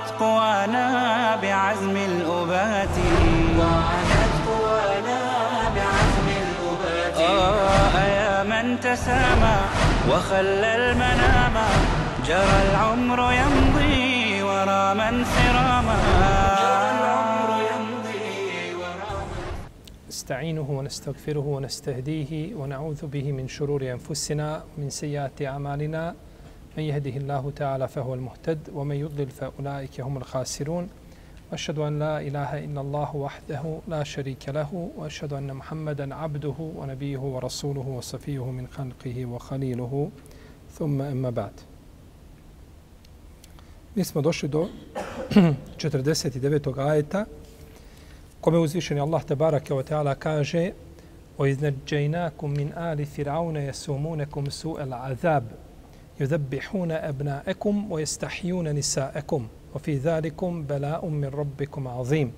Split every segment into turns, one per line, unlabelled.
وعادت قوانا بعزم الأبات. وعادت قوانا بعزم الأبات. آه يا من تسامى وخلى المنام. جرى العمر يمضي ورا من سراما. جرى العمر يمضي ورا
نستعينه ونستغفره ونستهديه ونعوذ به من شرور أنفسنا ومن سيئات أعمالنا. من يهده الله تعالى فهو المهتد ومن يضلل فأولئك هم الخاسرون. وأشهد أن لا إله إلا الله وحده لا شريك له وأشهد أن محمدا عبده ونبيه ورسوله وصفيه من خلقه وخليله. ثم أما بعد. Mi smo došli do 49. ajeta kome uzvišeni Allah tabaraka wa ta'ala kaže وَإِذْنَجَّيْنَاكُمْ مِنْ آلِ فِرْعَوْنَ يَسُومُونَكُمْ سُوءَ الْعَذَابِ يذبحون أبناءكم ويستحيون نساءكم وفي ذلكم بلاء من ربكم عظيم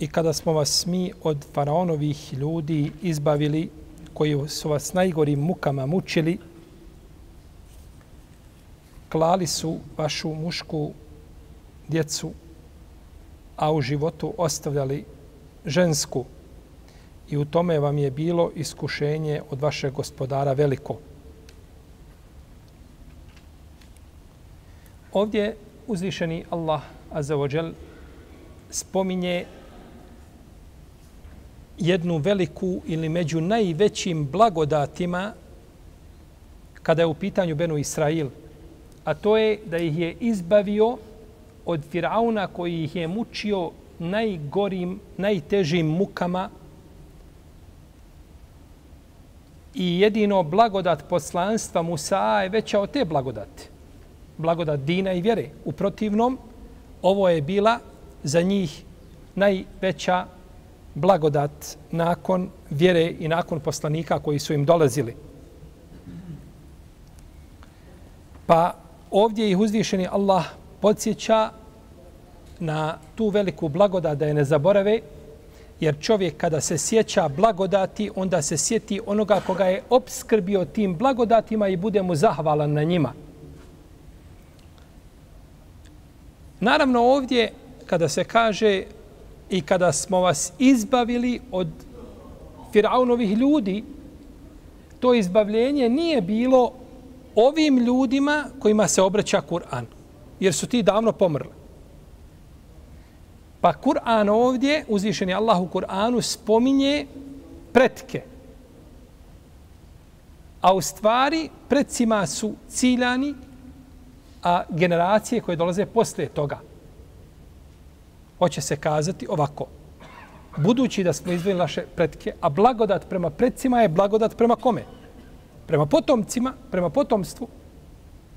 I kada smo vas mi od faraonovih ljudi izbavili, koji su vas najgorim mukama mučili, klali su vašu mušku djecu, a u životu ostavljali žensku i u tome vam je bilo iskušenje od vašeg gospodara veliko. Ovdje uzvišeni Allah Azzawajal spominje jednu veliku ili među najvećim blagodatima kada je u pitanju Benu Israil, a to je da ih je izbavio od Firauna koji ih je mučio najgorim, najtežim mukama i jedino blagodat poslanstva Musa je veća od te blagodati. Blagodat dina i vjere. U protivnom, ovo je bila za njih najveća blagodat nakon vjere i nakon poslanika koji su im dolazili. Pa ovdje ih uzvišeni Allah podsjeća na tu veliku blagodat da je ne zaborave, Jer čovjek kada se sjeća blagodati, onda se sjeti onoga koga je obskrbio tim blagodatima i bude mu zahvalan na njima. Naravno ovdje kada se kaže i kada smo vas izbavili od Firaunovih ljudi, to izbavljenje nije bilo ovim ljudima kojima se obraća Kur'an, jer su ti davno pomrli. Pa Kur'an ovdje, uzvišeni Allah u Kur'anu, spominje pretke. A u stvari predcima su ciljani, a generacije koje dolaze posle toga. Hoće se kazati ovako. Budući da smo izvojili naše pretke, a blagodat prema predcima je blagodat prema kome? Prema potomcima, prema potomstvu.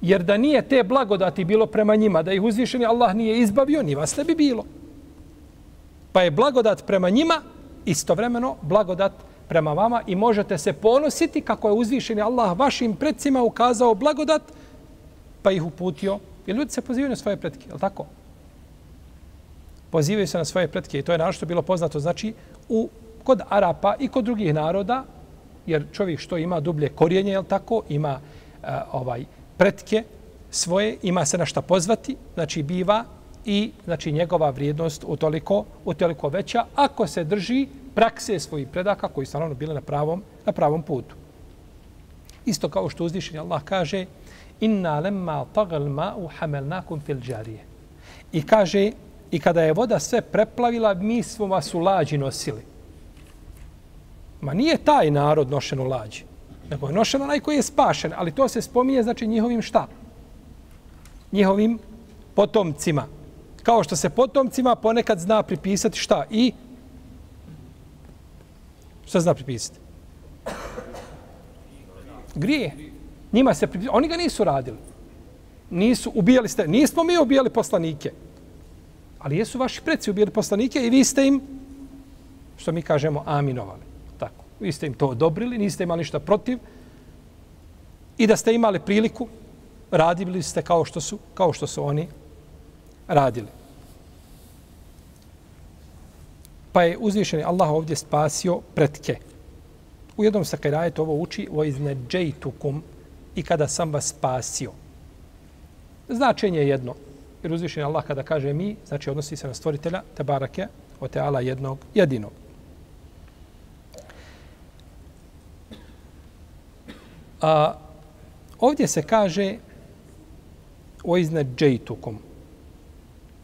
Jer da nije te blagodati bilo prema njima, da ih uzvišeni Allah nije izbavio, ni vas ne bi bilo. Pa je blagodat prema njima istovremeno blagodat prema vama i možete se ponositi kako je uzvišeni Allah vašim predcima ukazao blagodat pa ih uputio. I ljudi se pozivaju na svoje pretke, je li tako? Pozivaju se na svoje pretke i to je našto bilo poznato. Znači, u, kod Arapa i kod drugih naroda, jer čovjek što ima dublje korijenje, je li tako, ima uh, ovaj pretke svoje, ima se na šta pozvati, znači biva i znači njegova vrijednost utoliko, utoliko veća ako se drži prakse svojih predaka koji su naravno bile na pravom, na pravom putu. Isto kao što uzvišenje Allah kaže inna lemma tagal ma'u hamelnakum fil džarije. I kaže, i kada je voda sve preplavila, mi smo vas u lađi nosili. Ma nije taj narod nošen u lađi, nego je nošen onaj koji je spašen, ali to se spominje znači njihovim šta? Njihovim potomcima kao što se potomcima ponekad zna pripisati šta i šta zna pripisati? Grije. Njima se pripisati. Oni ga nisu radili. Nisu, ubijali ste, nismo mi ubijali poslanike. Ali jesu vaši preci ubijali poslanike i vi ste im, što mi kažemo, aminovali. Tako. Vi ste im to odobrili, niste imali ništa protiv. I da ste imali priliku, radili ste kao što su, kao što su oni radili. Pa je uzvišeni Allah ovdje spasio pretke. U jednom sakajrajetu ovo uči o izneđejtukum i kada sam vas spasio. Značenje je jedno. Jer uzvišeni Allah kada kaže mi, znači odnosi se na stvoritelja, Tebarake, o teala jednog, jedinog. A, ovdje se kaže o izneđejtukum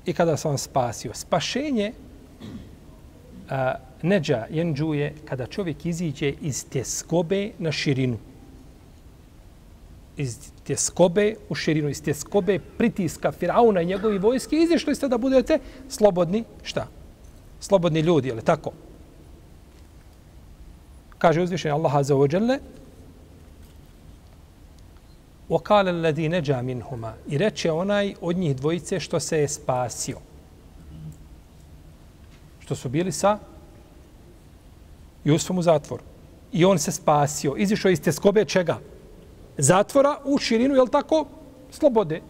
i kada sam spasio. Spašenje a, neđa jenđuje kada čovjek iziđe iz tjeskobe na širinu. Iz tjeskobe u širinu, iz tjeskobe pritiska Firauna i njegovi vojske, izišli ste da budete slobodni, šta? Slobodni ljudi, je li tako? Kaže uzvišenje Allaha za ođele, وَقَالَ الَّذِي نَجَا مِنْهُمَا I reče onaj od njih dvojice što se je spasio. Što su bili sa Jusufom u zatvoru. I on se spasio. Izišao iz te skobe čega? Zatvora u širinu, je tako? Slobode.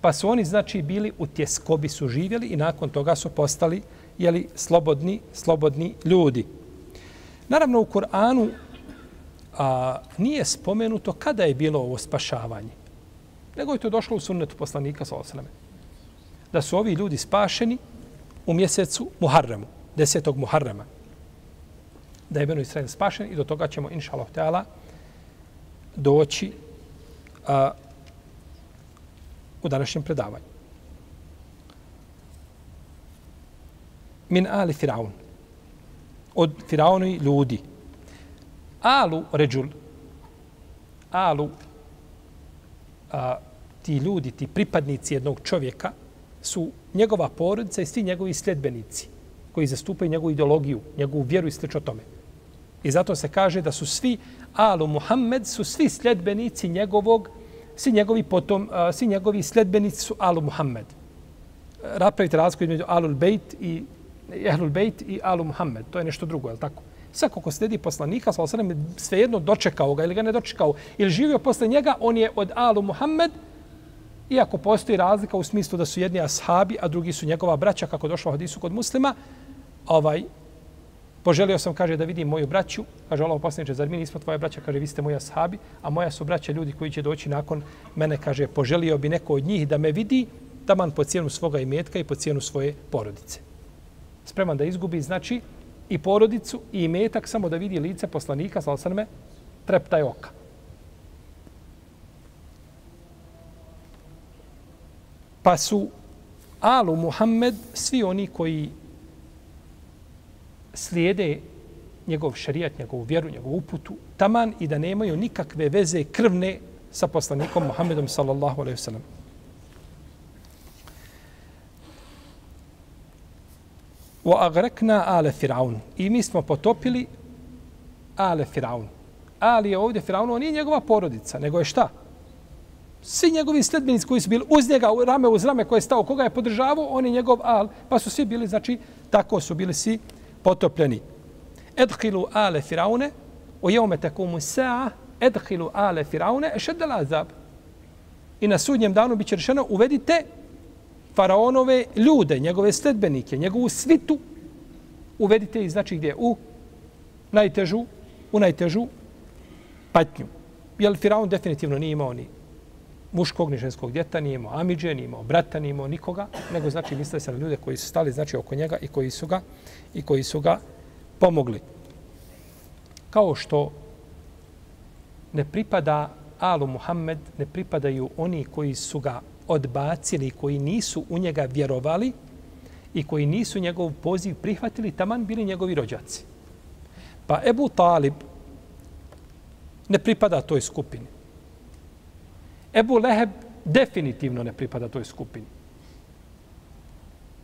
Pa su oni, znači, bili u tjeskobi su živjeli i nakon toga su postali, jeli, slobodni, slobodni ljudi. Naravno, u Kur'anu a, nije spomenuto kada je bilo ovo spašavanje. Nego je to došlo u sunnetu poslanika, sa osaname. Da su ovi ljudi spašeni u mjesecu Muharremu, desetog Muharrema. Da je Beno Israel spašen i do toga ćemo, inša Allah, teala, doći a, u današnjem predavanju. Min ali Firaun. Od Firauni ljudi alu ređul, alu, a, ti ljudi, ti pripadnici jednog čovjeka, su njegova porodica i svi njegovi sljedbenici koji zastupaju njegovu ideologiju, njegovu vjeru i sl. tome. I zato se kaže da su svi Alu Muhammed, su svi sljedbenici njegovog, svi njegovi potom, a, svi njegovi sljedbenici su Alu Muhammed. Rapravite razliku između Alul Bejt i Ehlul Bejt i Alu Muhammed. To je nešto drugo, je li tako? Svako ko sledi poslanika, sa osrem, svejedno dočekao ga ili ga ne dočekao, ili živio posle njega, on je od Alu Muhammed, iako postoji razlika u smislu da su jedni ashabi, a drugi su njegova braća, kako došlo u hadisu kod muslima, ovaj, poželio sam, kaže, da vidim moju braću, kaže Allah poslaniče, zar mi nismo tvoje braća, kaže, vi ste moji ashabi, a moja su braća ljudi koji će doći nakon mene, kaže, poželio bi neko od njih da me vidi, taman po cijenu svoga imetka i po cijenu svoje porodice. Spreman da izgubi, znači, i porodicu i imetak samo da vidi lice poslanika, sa osrme, treptaj oka. Pa su Alu Muhammed, svi oni koji slijede njegov šarijat, njegovu vjeru, njegovu uputu, taman i da nemaju nikakve veze krvne sa poslanikom Muhammedom sallallahu alaihi wasallam. Wa agrekna ale Firaun. I mi smo potopili ale Firaun. Ali je ovdje Firaun, on nije njegova porodica, nego je šta? Svi njegovi sledbenici koji su bili uz njega, rame uz rame koje je stao, koga je podržavao, on je njegov al, pa su svi bili, znači, tako su bili svi potopljeni. Edhilu ale Firaune, o jeume tekumu sa'a, edhilu ale Firaune, ešedel azab. I na sudnjem danu biće rešeno, uvedite faraonove ljude, njegove sledbenike, njegovu svitu, uvedite ih, znači gdje? U najtežu, u najtežu patnju. Jer Firaun definitivno nije imao ni muškog, ni ženskog djeta, nije imao Amidže, nije imao brata, nije imao nikoga, nego znači misle se na ljude koji su stali znači oko njega i koji su ga i koji su ga pomogli. Kao što ne pripada Alu Muhammed, ne pripadaju oni koji su ga odbacili, koji nisu u njega vjerovali i koji nisu njegov poziv prihvatili, taman bili njegovi rođaci. Pa Ebu Talib ne pripada toj skupini. Ebu Leheb definitivno ne pripada toj skupini.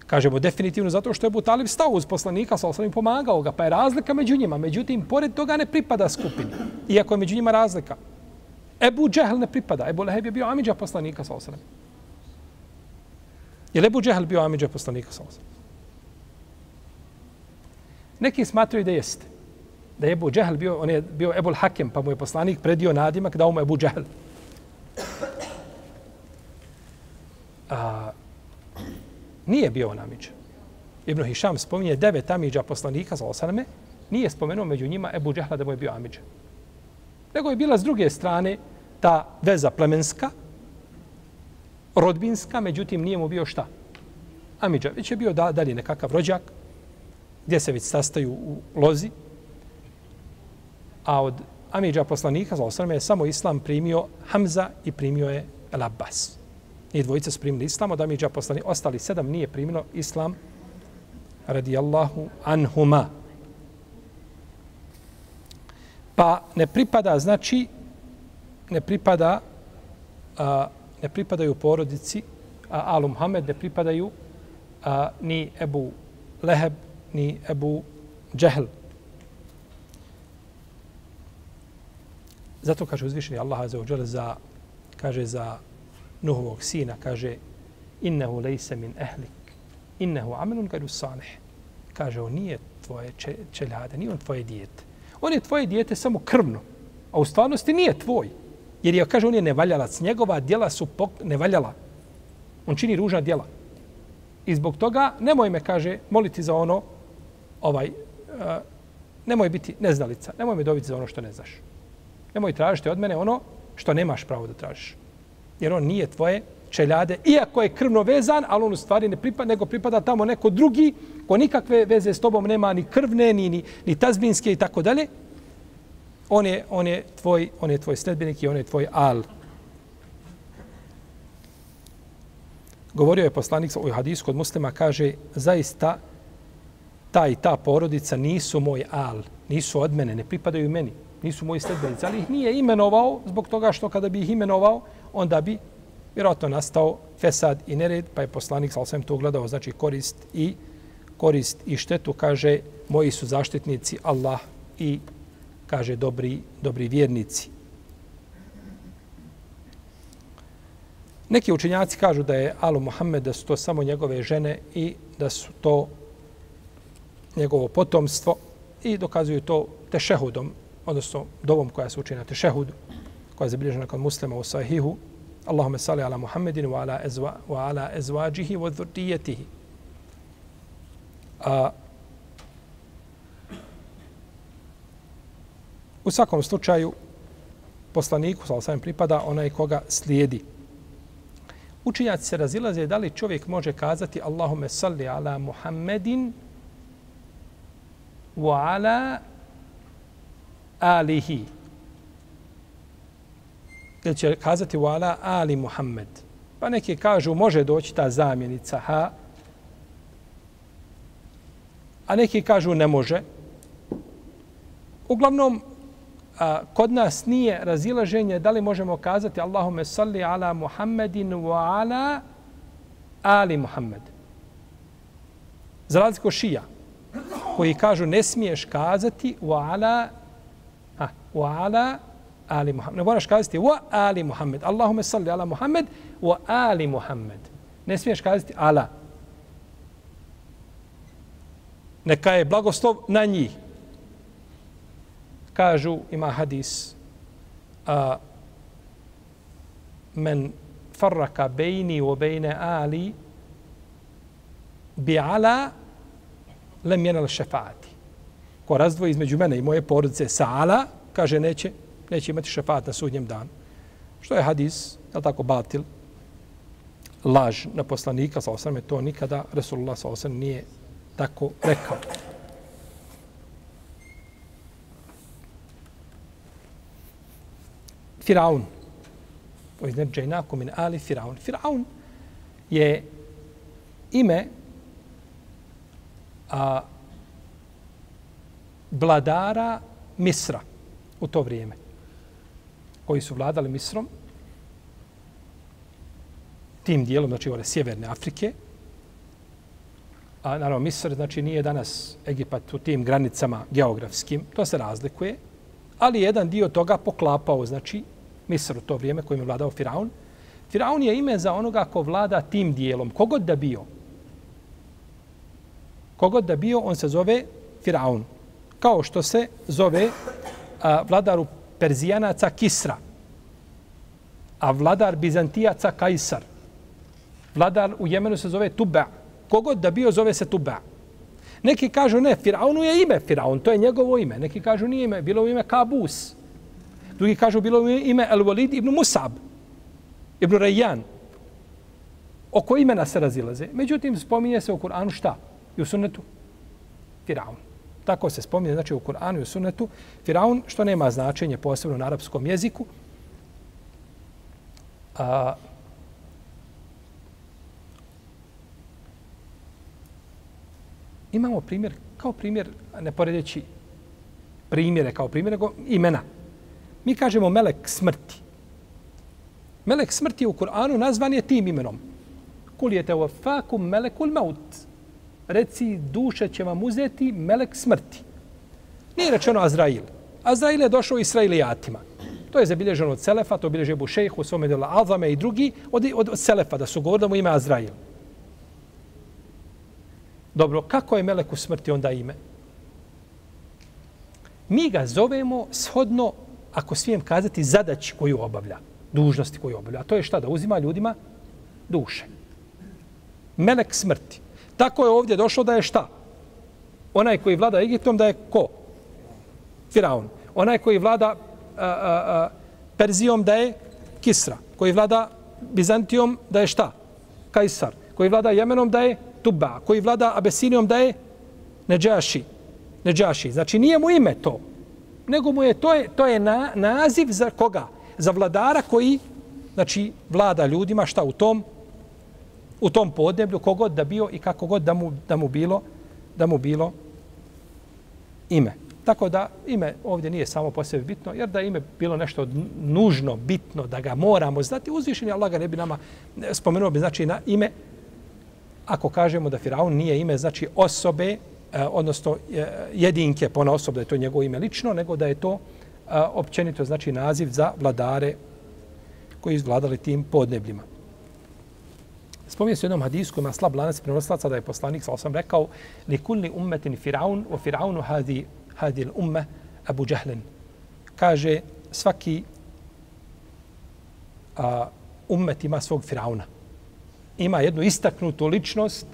Kažemo definitivno zato što je Ebu Talib stao uz poslanika, sa osnovim pomagao ga, pa je razlika među njima. Međutim, pored toga ne pripada skupini, iako je među njima razlika. Ebu Džehl ne pripada. Ebu Leheb je bio Amidža poslanika sa osnovim. Je li Ebu Džehl bio Amidža poslanika sa? Neki smatraju da jeste. Da je Ebu Džehl bio, on je bio Ebul Hakem, pa mu je poslanik predio nadimak, dao mu Ebu Džehl. A, nije bio on Amidža. Ibn Hišam spominje devet Amidža poslanika sa osaname, nije spomenuo među njima Ebu Džehla da mu je bio Amidža. Nego je bila s druge strane ta veza plemenska, rodbinska, međutim nije mu bio šta? Amidža. Već je bio da, dalje nekakav rođak, gdje se već sastaju u lozi. A od Amidža poslanika, za osrme, je samo Islam primio Hamza i primio je El Abbas. Nije dvojica su primili Islam, od Amidža poslanika, ostali sedam nije primilo Islam radijallahu anhuma. Pa ne pripada, znači, ne pripada, a, ne pripadaju porodici, a, Alu Muhammed ne pripadaju a, ni Ebu Leheb, ni Ebu Džehl. Zato kaže uzvišeni Allah za uđele za, kaže za Nuhovog sina, kaže innehu lejse min ehlik, innehu amelun gadu salih. Kaže, on nije tvoje čeljade, nije on tvoje dijete. On je tvoje dijete samo krvno, a u stvarnosti nije tvoj. Jer je, kaže, on je nevaljalac. Njegova djela su pok nevaljala. On čini ružna djela. I zbog toga nemoj me, kaže, moliti za ono, ovaj, uh, nemoj biti neznalica. Nemoj me dobiti za ono što ne znaš. Nemoj tražiti od mene ono što nemaš pravo da tražiš. Jer on nije tvoje čeljade, iako je krvno vezan, ali on u stvari ne pripada, nego pripada tamo neko drugi, ko nikakve veze s tobom nema ni krvne, ni, ni, ni tazbinske i tako dalje, on je, on je tvoj, on je tvoj sledbenik i on je tvoj al. Govorio je poslanik u hadisu od muslima, kaže, zaista ta i ta porodica nisu moj al, nisu od mene, ne pripadaju meni, nisu moji sledbenici, ali ih nije imenovao zbog toga što kada bi ih imenovao, onda bi vjerojatno nastao fesad i nered, pa je poslanik sa to gledao, znači korist i korist i štetu, kaže, moji su zaštitnici Allah i kaže dobri, dobri vjernici. Neki učenjaci kažu da je Alu Muhammed, da su to samo njegove žene i da su to njegovo potomstvo i dokazuju to tešehudom, odnosno dovom koja se uči na tešehudu, koja je zabilježena kod muslima u sahihu, Allahume salli ala Muhammedin wa ala, ezva, wa ala ezvađihi wa dhurdijetihi. A, u svakom slučaju, poslaniku, sa osam pripada, onaj koga slijedi. Učinjaci se razilaze da li čovjek može kazati Allahume salli ala Muhammedin wa ala alihi ili će kazati ala ali Muhammed. Pa neki kažu može doći ta zamjenica ha, a neki kažu ne može. Uglavnom, a, kod nas nije razilaženje da li možemo kazati Allahume salli ala Muhammedin wa ala ali Muhammed. Za razliku šija, koji kažu ne smiješ kazati wa ala, a, wa ala ali Muhammed. Ne moraš kazati wa ali Muhammed. Allahume salli ala Muhammed wa ali Muhammed. Ne smiješ kazati ala. Neka je blagoslov na njih. Kažu, ima hadis, a, men farraka bejni u bejne ali bi ala lem jenal šefaati. Ko razdvoji između mene i moje porodice sa ala, kaže, neće neće imati šefat na sudnjem danu. Što je hadis, je tako, batil, laž na poslanika, sa osam to nikada Resulullah sa osam nije tako rekao. Firaun. To je min ali Firaun. Firaun je ime a, vladara Misra u to vrijeme koji su vladali Misrom, tim dijelom, znači ove sjeverne Afrike, a naravno Misr, znači nije danas Egipat u tim granicama geografskim, to se razlikuje, ali jedan dio toga poklapao, znači Misr u to vrijeme kojim je vladao Firaun. Firaun je ime za onoga ko vlada tim dijelom. Kogod da bio. Kogod da bio, on se zove Firaun. Kao što se zove a, vladaru Perzijanaca Kisra. A vladar Bizantijaca Kajsar. Vladar u Jemenu se zove Tuba. Kogod da bio, zove se Tuba. Neki kažu ne, Firaunu je ime Firaun, to je njegovo ime. Neki kažu nije ime, bilo ime Kabus. Drugi kažu bilo ime El Walid ibn Musab, ibn Rayyan. Oko imena se razilaze. Međutim, spominje se u Kur'anu šta? I u sunnetu? Firaun. Tako se spominje, znači u Kur'anu i u sunnetu. Firaun, što nema značenje posebno na arapskom jeziku. A, imamo primjer, kao primjer, ne poredeći primjere kao primjer, nego imena. Mi kažemo melek smrti. Melek smrti u Kur'anu nazvan je tim imenom. Kul je te melekul maut. Reci, duše će vam uzeti melek smrti. Nije rečeno Azrail. Azrail je došao Israilijatima. To je zabilježeno od Selefa, to bilježe Bu Šejhu, Svome dela Alzame i drugi od, od, od Selefa, da su govorili mu ime Azrail. Dobro, kako je Meleku smrti onda ime? Mi ga zovemo shodno, ako smijem kazati, zadaći koju obavlja, dužnosti koju obavlja. A to je šta? Da uzima ljudima duše. Melek smrti. Tako je ovdje došlo da je šta? Onaj koji vlada Egiptom da je ko? Firaun. Onaj koji vlada a, a, a, Perzijom da je Kisra. Koji vlada Bizantijom da je šta? Kajsar. Koji vlada Jemenom da je Tuba, koji vlada Abesinijom da je Neđaši. Neđaši. Znači nije mu ime to, nego mu je to je, to je na, naziv za koga? Za vladara koji znači vlada ljudima šta u tom u tom podneblju kogod da bio i kako god da mu, da mu bilo da mu bilo ime. Tako da ime ovdje nije samo po sebi bitno, jer da ime bilo nešto nužno, bitno, da ga moramo znati, uzvišenje Allah ga ne bi nama spomenuo bi znači na ime ako kažemo da Firaun nije ime, znači osobe, e, odnosno e, jedinke po osob, da je to njegovo ime lično, nego da je to e, općenito znači naziv za vladare koji izvladali tim podnebljima. Spominje se u jednom hadisku, ima slab lanac prenoslaca da je poslanik, sa sam rekao, li kulli ummetin Firaun, o Firaunu hadi, hadi umme Abu Džahlen. Kaže, svaki a, ummet ima svog Firauna ima jednu istaknutu ličnost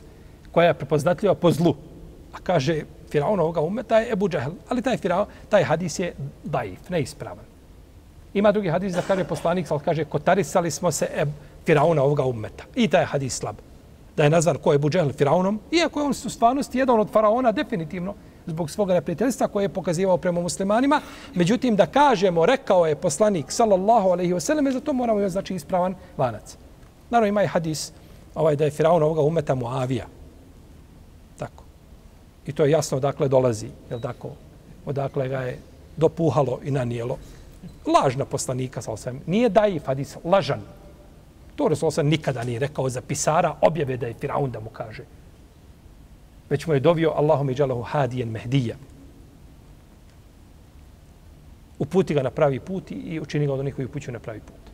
koja je prepoznatljiva po zlu. A kaže, Firaun ovoga umeta je Ebu Džahel. Ali taj, Firaun, taj hadis je daif, neispravan. Ima drugi hadis da kaže poslanik, ali kaže, kotarisali smo se Eb, Firauna ovoga umeta. I taj hadis slab. Da je nazvan ko je Ebu Džahel Firaunom, iako je on u stvarnosti jedan od faraona, definitivno, zbog svoga neprijateljstva koje je pokazivao prema muslimanima. Međutim, da kažemo, rekao je poslanik, sallallahu alaihi wasallam, za to moramo imati znači ispravan lanac. Naravno, ima i hadis, ovaj da je Firaun ovoga umeta Muavija. Tako. I to je jasno odakle dolazi, je tako? Odakle ga je dopuhalo i nanijelo. Lažna poslanika, sa osvijem. Nije daif hadis, lažan. To Resul sam nikada nije rekao za pisara objave da je Firaun da mu kaže. Već mu je dovio Allahum i džalahu hadijen mehdija. Uputi ga na pravi put i učini ga od onih koji upućuju na pravi put.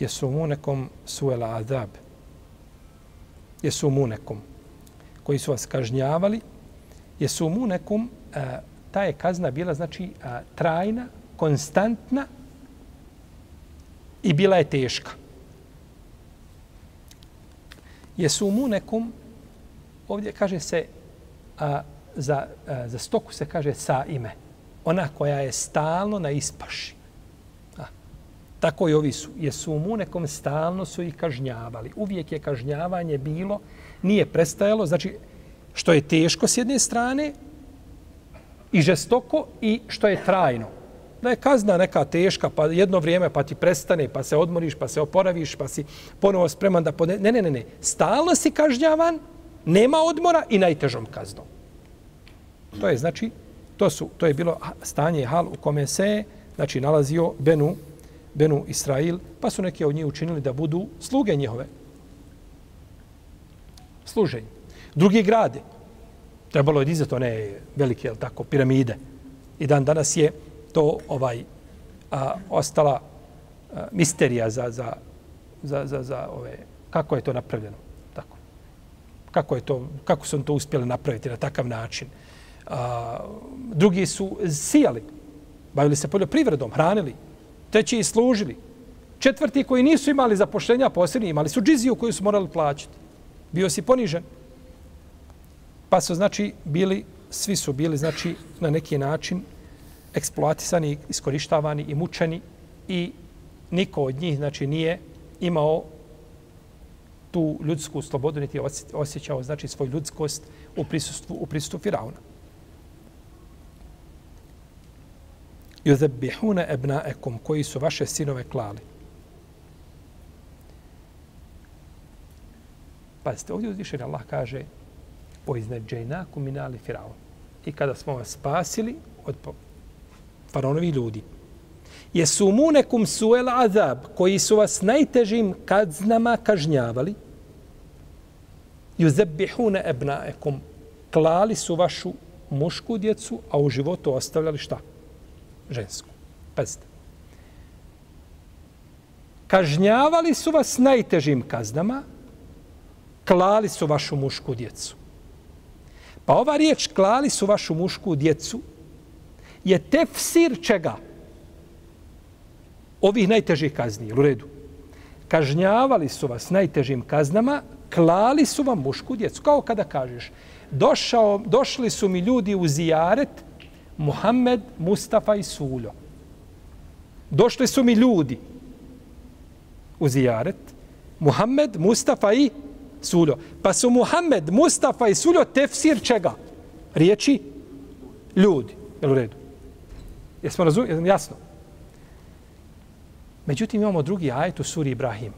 Jesumunekom suela azab. Jesumunekom. Koji su vas kažnjavali. Jesumunekom, a, ta je kazna bila znači a, trajna, konstantna i bila je teška. Jesumunekom, ovdje kaže se, a, za, a, za stoku se kaže sa ime. Ona koja je stalno na ispaši. Tako i ovi su. Jesu mu nekom stalno su ih kažnjavali. Uvijek je kažnjavanje bilo, nije prestajalo, znači što je teško s jedne strane i žestoko i što je trajno. Da je kazna neka teška, pa jedno vrijeme pa ti prestane, pa se odmoriš, pa se oporaviš, pa si ponovo spreman da podne... Ne, ne, ne, ne. Stalno si kažnjavan, nema odmora i najtežom kaznom. To je znači, to, su, to je bilo stanje hal u kome se znači, nalazio Benu Benu Israil, pa su neki od njih učinili da budu sluge njihove. Služenje. Drugi grade. Trebalo je dizati one velike, jel tako, piramide. I dan danas je to ovaj a, ostala a, misterija za, za, za, za, za ove, kako je to napravljeno. Tako. Kako, je to, kako su to uspjeli napraviti na takav način. A, drugi su sijali, bavili se poljoprivredom, hranili, teći i služili. Četvrti koji nisu imali zapoštenja posljednji, imali su džiziju koju su morali plaćati. Bio si ponižen. Pa su, znači, bili, svi su bili, znači, na neki način eksploatisani, iskorištavani i mučeni i niko od njih, znači, nije imao tu ljudsku slobodu, niti osjećao, znači, svoju ljudskost u prisustvu, u prisustvu Firauna. Juzebihune ebnaekum, koji su vaše sinove klali. Pazite, ovdje uzvišen Allah kaže o izneđajnaku minali firaun. I kada smo vas spasili od faraonovi ljudi. Jesu suel azab koji su vas najtežim kaznama kažnjavali. Juzebihune ebnaekum. Klali su vašu mušku djecu, a u životu ostavljali šta? Žensku. Pazite. Kažnjavali su vas najtežim kaznama, klali su vašu mušku djecu. Pa ova riječ klali su vašu mušku djecu je tefsir čega? Ovih najtežih kazni, u redu. Kažnjavali su vas najtežim kaznama, klali su vam mušku djecu. Kao kada kažeš, došao, došli su mi ljudi u zijaret, Muhammed, Mustafa i Suljo. Došli su mi ljudi u zijaret, Muhammed, Mustafa i Suljo. Pa su Muhammed, Mustafa i Suljo tefsir čega? Riječi ljudi. Jel u redu? Jesmo razumijeli? Jasno. Međutim, imamo drugi ajet u suri Ibrahim.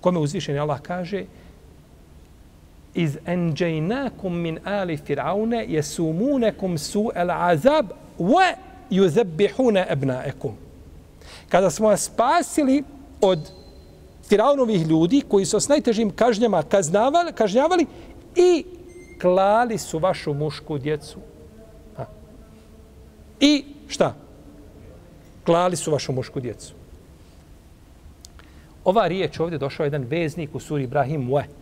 Kome uzvišeni Allah kaže iz enđajnakum min ali firaune jesumunekum su el azab wa yuzabbihuna abnaakum. Kada smo vas spasili od Firaunovih ljudi koji su s najtežim kažnjama kaznavali, kažnjavali i klali su vašu mušku djecu. Ha. I šta? Klali su vašu mušku djecu. Ova riječ ovdje došao jedan veznik u suri Ibrahim Mue.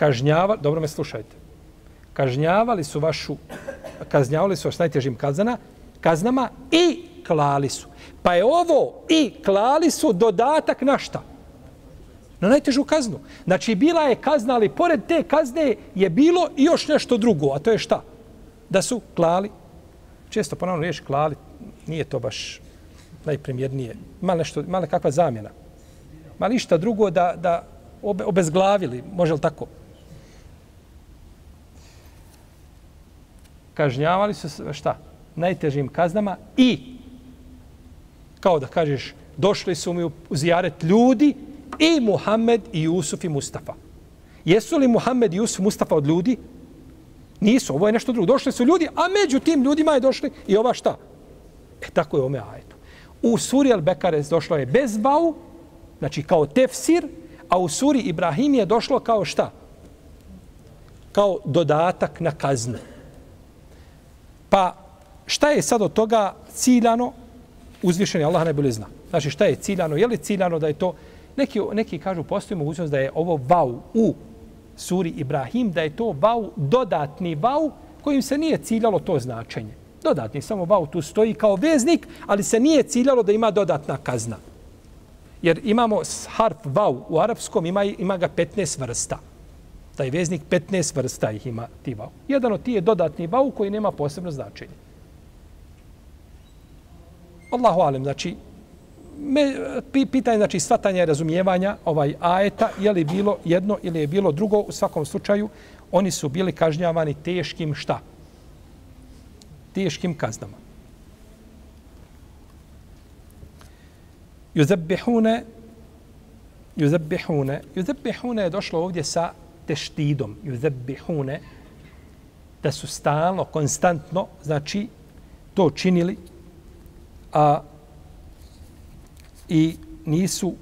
Kažnjava, dobro me slušajte, kažnjavali su vašu, kažnjavali su vas najtežim kaznama, kaznama i klali su. Pa je ovo i klali su dodatak na šta? Na najtežu kaznu. Znači, bila je kazna, ali pored te kazne je bilo i još nešto drugo. A to je šta? Da su klali. Često ponovno riječ klali. Nije to baš najpremjernije. Mala, nešto, mala kakva zamjena. Ma ništa drugo da, da obe, obezglavili. Može li tako? Kažnjavali su šta? Najtežim kaznama i kao da kažeš, došli su mi u zijaret ljudi i Muhammed i Jusuf i Mustafa. Jesu li Muhammed i Jusuf i Mustafa od ljudi? Nisu, ovo je nešto drugo. Došli su ljudi, a među tim ljudima je došli i ova šta? E tako je ome ajetu. U suri Al-Bekares došlo je bez bau, znači kao tefsir, a u suri Ibrahim je došlo kao šta? Kao dodatak na kaznu. Pa šta je sad od toga ciljano? uzvišeni Allah najbolje zna. Znači šta je ciljano? Je li ciljano da je to... Neki, neki kažu, postoji mogućnost da je ovo vau u suri Ibrahim, da je to vau, dodatni vau, kojim se nije ciljalo to značenje. Dodatni, samo vau tu stoji kao veznik, ali se nije ciljalo da ima dodatna kazna. Jer imamo harf vau u arapskom, ima, ima ga 15 vrsta. Taj veznik 15 vrsta ih ima ti vau. Jedan od ti je dodatni vau koji nema posebno značenje. Allahu alem, znači, me, pitanje, znači, svatanja i razumijevanja ovaj ajeta, je li bilo jedno ili je bilo drugo, u svakom slučaju, oni su bili kažnjavani teškim šta? Teškim kaznama. Juzebihune, juzebihune, juzebihune je došlo ovdje sa teštidom, juzabbihune, da su stalno, konstantno, znači, to činili, a i nisu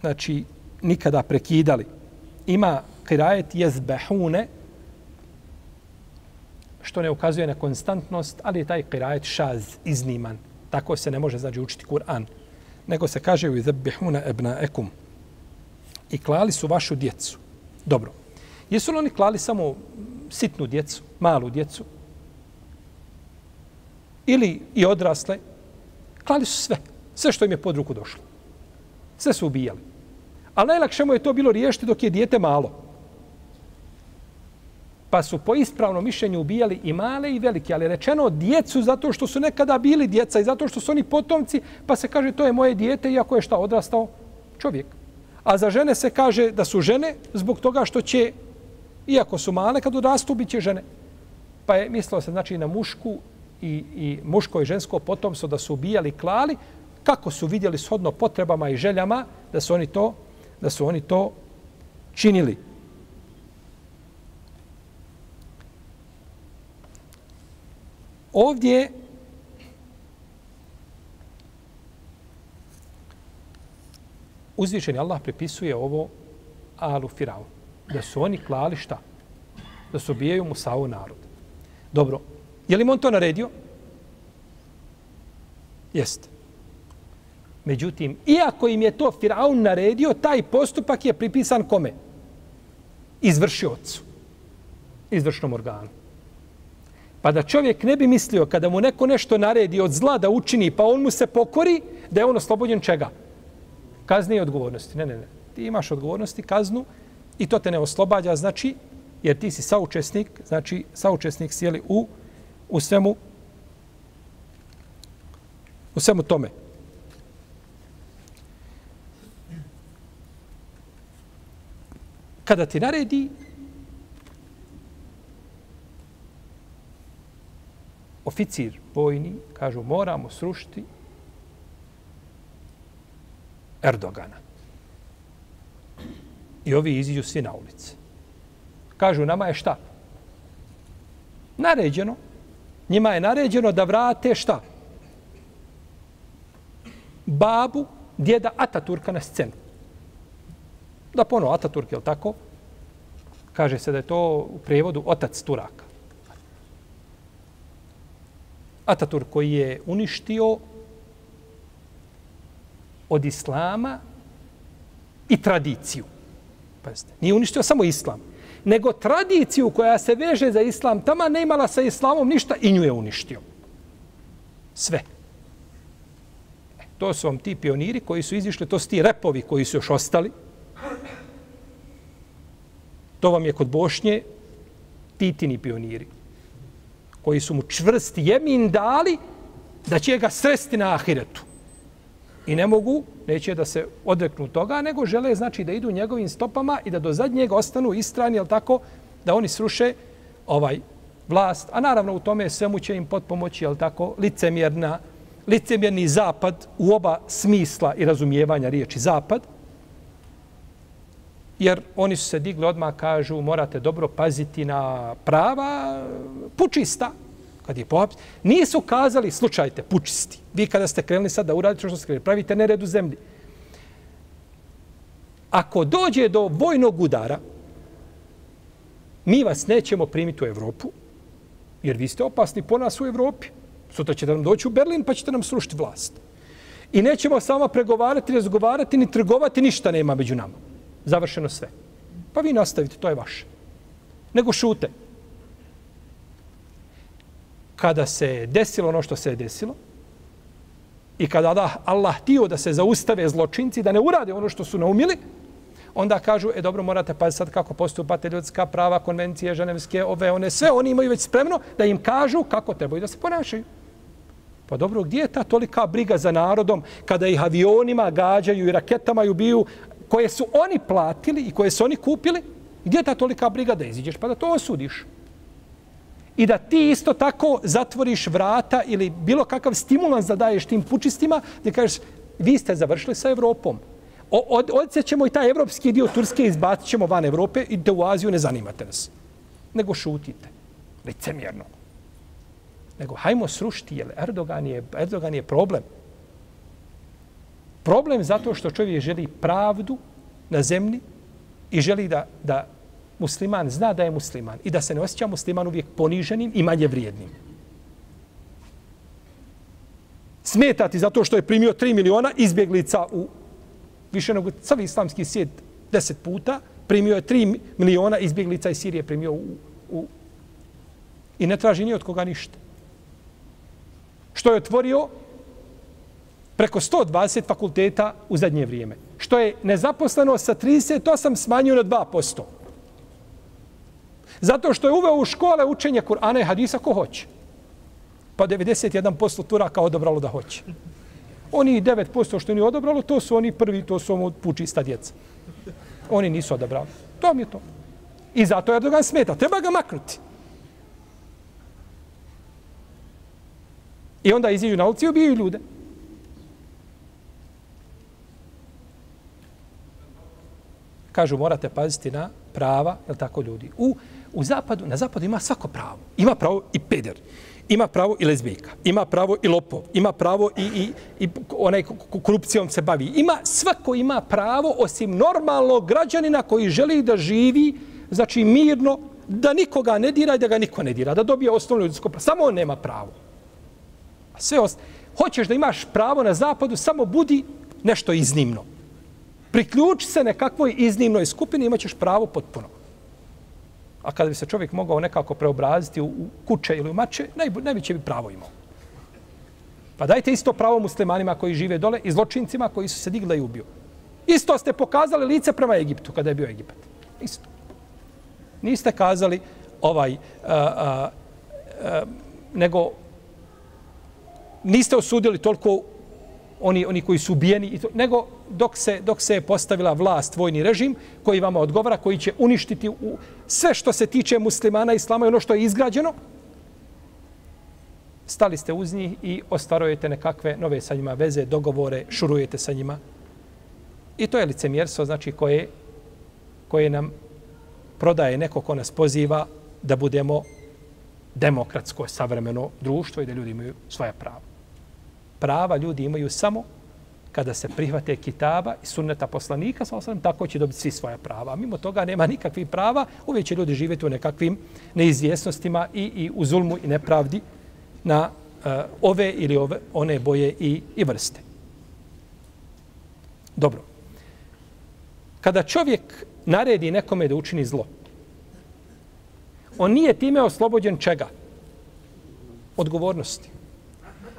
znači nikada prekidali. Ima kirajet jezbehune što ne ukazuje na konstantnost, ali je taj kirajet šaz, izniman. Tako se ne može znači učiti Kur'an. Nego se kaže u izabihuna ebna ekum. I klali su vašu djecu. Dobro. Jesu li oni klali samo sitnu djecu, malu djecu? Ili i odrasle? Klali su sve. Sve što im je pod ruku došlo. Sve su ubijali. Ali najlakše mu je to bilo riješiti dok je dijete malo. Pa su po ispravnom mišljenju ubijali i male i velike, ali rečeno djecu zato što su nekada bili djeca i zato što su oni potomci, pa se kaže to je moje dijete iako je šta odrastao čovjek. A za žene se kaže da su žene zbog toga što će, iako su male, kad odrastu, bit će žene. Pa je mislilo se znači na mušku i, i muško i žensko potomstvo da su ubijali klali, kako su vidjeli shodno potrebama i željama da su oni to, da su oni to činili. Ovdje uzvišeni Allah pripisuje ovo Alu Firaun. Da su oni klali šta? Da su bijaju Musavu narod. Dobro. Je li on to naredio? Jeste. Međutim, iako im je to Firaun naredio, taj postupak je pripisan kome? Izvršiocu. Izvršnom organu. Pa da čovjek ne bi mislio kada mu neko nešto naredi od zla da učini, pa on mu se pokori, da je on oslobođen čega? Kazne i odgovornosti. Ne, ne, ne. Ti imaš odgovornosti, kaznu i to te ne oslobađa, znači, jer ti si saučesnik, znači, saučesnik sjeli u, u svemu u svemu tome. Kada ti naredi, oficir vojni, kažu moramo srušiti Erdogana. I ovi iziđu svi na ulici. Kažu nama je šta? Naređeno. Njima je naređeno da vrate šta? Babu, djeda Ataturka na scenu. Da pono Ataturk, je tako? Kaže se da je to u prevodu otac Turaka. Ataturk koji je uništio od islama i tradiciju. Pazite, nije uništio samo islam, nego tradiciju koja se veže za islam, tama ne imala sa islamom ništa i nju je uništio. Sve. E, to su vam ti pioniri koji su izišli, to su ti repovi koji su još ostali. To vam je kod Bošnje titini pioniri koji su mu čvrst jemin dali da će ga sresti na ahiretu. I ne mogu, neće da se odreknu toga, nego žele znači da idu njegovim stopama i da do zadnjeg ostanu istrani, jel tako, da oni sruše ovaj vlast. A naravno u tome svemu će im potpomoći, jel tako, licemjerna, licemjerni zapad u oba smisla i razumijevanja riječi zapad. Jer oni su se digli odmah, kažu, morate dobro paziti na prava pučista, kad je pohapsi, nisu kazali, slučajte, pučisti. Vi kada ste krenuli sad da uradite što ste krenuli, pravite nered u zemlji. Ako dođe do vojnog udara, mi vas nećemo primiti u Evropu, jer vi ste opasni po nas u Evropi. Sutra ćete nam doći u Berlin, pa ćete nam srušiti vlast. I nećemo samo pregovarati, razgovarati, ni trgovati, ništa nema među nama. Završeno sve. Pa vi nastavite, to je vaše. Nego šute kada se desilo ono što se je desilo i kada Allah, Allah htio da se zaustave zločinci, da ne urade ono što su naumili, onda kažu, e dobro, morate paziti sad kako postupate ljudska prava, konvencije, ženevske, ove, one, sve oni imaju već spremno da im kažu kako trebaju da se ponašaju. Pa dobro, gdje je ta tolika briga za narodom kada ih avionima gađaju i raketama ju biju, koje su oni platili i koje su oni kupili? Gdje je ta tolika briga da iziđeš pa da to osudiš? I da ti isto tako zatvoriš vrata ili bilo kakav stimulans da daješ tim pučistima, gdje kažeš, vi ste završili sa Evropom. Od, od, ćemo i taj evropski dio Turske izbacit ćemo van Evrope, i da u Aziju, ne zanimate nas. Nego šutite. Licemjerno. Nego hajmo srušiti, jer Erdogan je, Erdogan je problem. Problem zato što čovjek želi pravdu na zemlji i želi da, da musliman zna da je musliman i da se ne osjeća musliman uvijek poniženim i manje vrijednim. Smeta ti zato što je primio 3 miliona izbjeglica u više nego cavi islamski svijet deset puta, primio je 3 miliona izbjeglica iz Sirije, primio u, u, i ne traži ni od koga ništa. Što je otvorio preko 120 fakulteta u zadnje vrijeme. Što je nezaposlenost sa 38 smanjio na 2%. Zato što je uveo u škole učenje Kur'ana i Hadisa ko hoće. Pa 91% Turaka odobralo da hoće. Oni 9% što nije odobralo, to su oni prvi, to su ono pučista djeca. Oni nisu odobrali. To mi je to. I zato Erdogan smeta. Treba ga maknuti. I onda iziđu na ulici i ubijaju ljude. Kažu, morate paziti na prava, je tako ljudi? U, u zapadu, na zapadu ima svako pravo. Ima pravo i peder. Ima pravo i lezbijka. Ima pravo i lopov. Ima pravo i, i, i onaj korupcijom se bavi. Ima, svako ima pravo, osim normalnog građanina koji želi da živi, znači mirno, da nikoga ne dira i da ga niko ne dira. Da dobije osnovno ljudsko pravo. Samo on nema pravo. A sve ost... Hoćeš da imaš pravo na zapadu, samo budi nešto iznimno. Priključi se nekakvoj iznimnoj skupini, imaćeš pravo potpuno. A kada bi se čovjek mogao nekako preobraziti u, u kuće ili u mače, naj, najveće bi pravo imao. Pa dajte isto pravo muslimanima koji žive dole i zločincima koji su se digla i ubio. Isto ste pokazali lice prema Egiptu kada je bio Egipat. Isto. Niste kazali ovaj, a, a, a, nego niste osudili toliko oni, oni koji su ubijeni, i to, nego dok se, dok se je postavila vlast, vojni režim, koji vama odgovara, koji će uništiti u sve što se tiče muslimana, islama i ono što je izgrađeno, stali ste uz njih i ostvarujete nekakve nove sa njima veze, dogovore, šurujete sa njima. I to je licemjerstvo, znači koje, koje nam prodaje neko ko nas poziva da budemo demokratsko, savremeno društvo i da ljudi imaju svoja prava prava ljudi imaju samo kada se prihvate kitaba i sunneta poslanika, sa osam, tako će dobiti svi svoja prava. Mimo toga nema nikakvih prava, uvijek će ljudi živjeti u nekakvim neizvjesnostima i, i u zulmu i nepravdi na uh, ove ili ove, one boje i, i vrste. Dobro. Kada čovjek naredi nekome da učini zlo, on nije time oslobođen čega? Odgovornosti.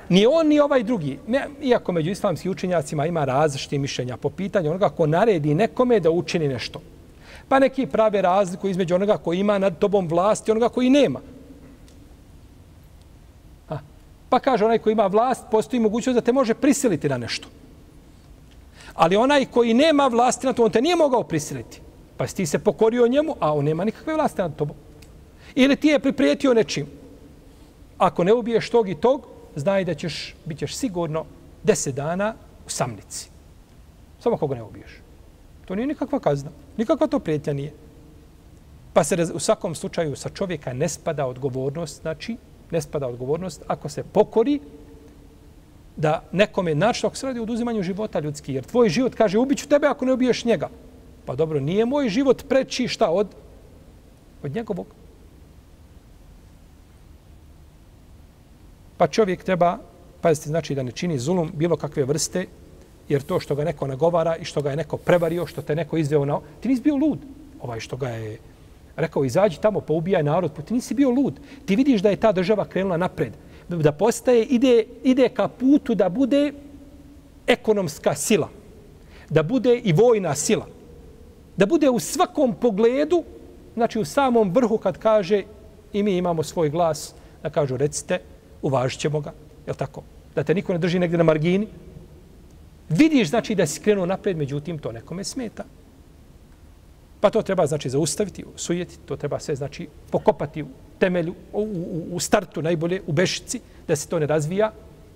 Ni on, ni ovaj drugi. Iako među islamskim učenjacima ima različite mišljenja po pitanju onoga ko naredi nekome da učini nešto. Pa neki prave razliku između onoga koji ima nad tobom vlast i onoga koji nema. Ha. Pa kaže onaj koji ima vlast, postoji mogućnost da te može prisiliti na nešto. Ali onaj koji nema vlasti na to, on te nije mogao prisiliti. Pa si ti se pokorio njemu, a on nema nikakve vlasti nad tobom. Ili ti je priprijetio nečim. Ako ne ubiješ tog i tog, znaj da ćeš, bit ćeš sigurno deset dana u samnici. Samo koga ne ubiješ. To nije nikakva kazna. Nikakva to prijetnja nije. Pa se u svakom slučaju sa čovjeka ne spada odgovornost, znači ne spada odgovornost ako se pokori da nekome znači ako se radi o oduzimanju života ljudski. Jer tvoj život kaže ubiću tebe ako ne ubiješ njega. Pa dobro, nije moj život preći šta od, od njegovog. Pa čovjek treba, pazite, znači da ne čini zulum bilo kakve vrste, jer to što ga neko nagovara i što ga je neko prevario, što te neko izveo na... Ti nisi bio lud. Ovaj što ga je rekao, izađi tamo, pa ubijaj narod. Pa ti nisi bio lud. Ti vidiš da je ta država krenula napred. Da postaje, ide, ide ka putu da bude ekonomska sila. Da bude i vojna sila. Da bude u svakom pogledu, znači u samom vrhu kad kaže i mi imamo svoj glas, da kažu recite, uvažit ćemo ga. Je tako? Da te niko ne drži negdje na margini. Vidiš, znači, da si krenuo napred, međutim, to nekome smeta. Pa to treba, znači, zaustaviti, sujeti, to treba sve, znači, pokopati u temelju, u, u, u startu najbolje, u bešici, da se to ne razvija,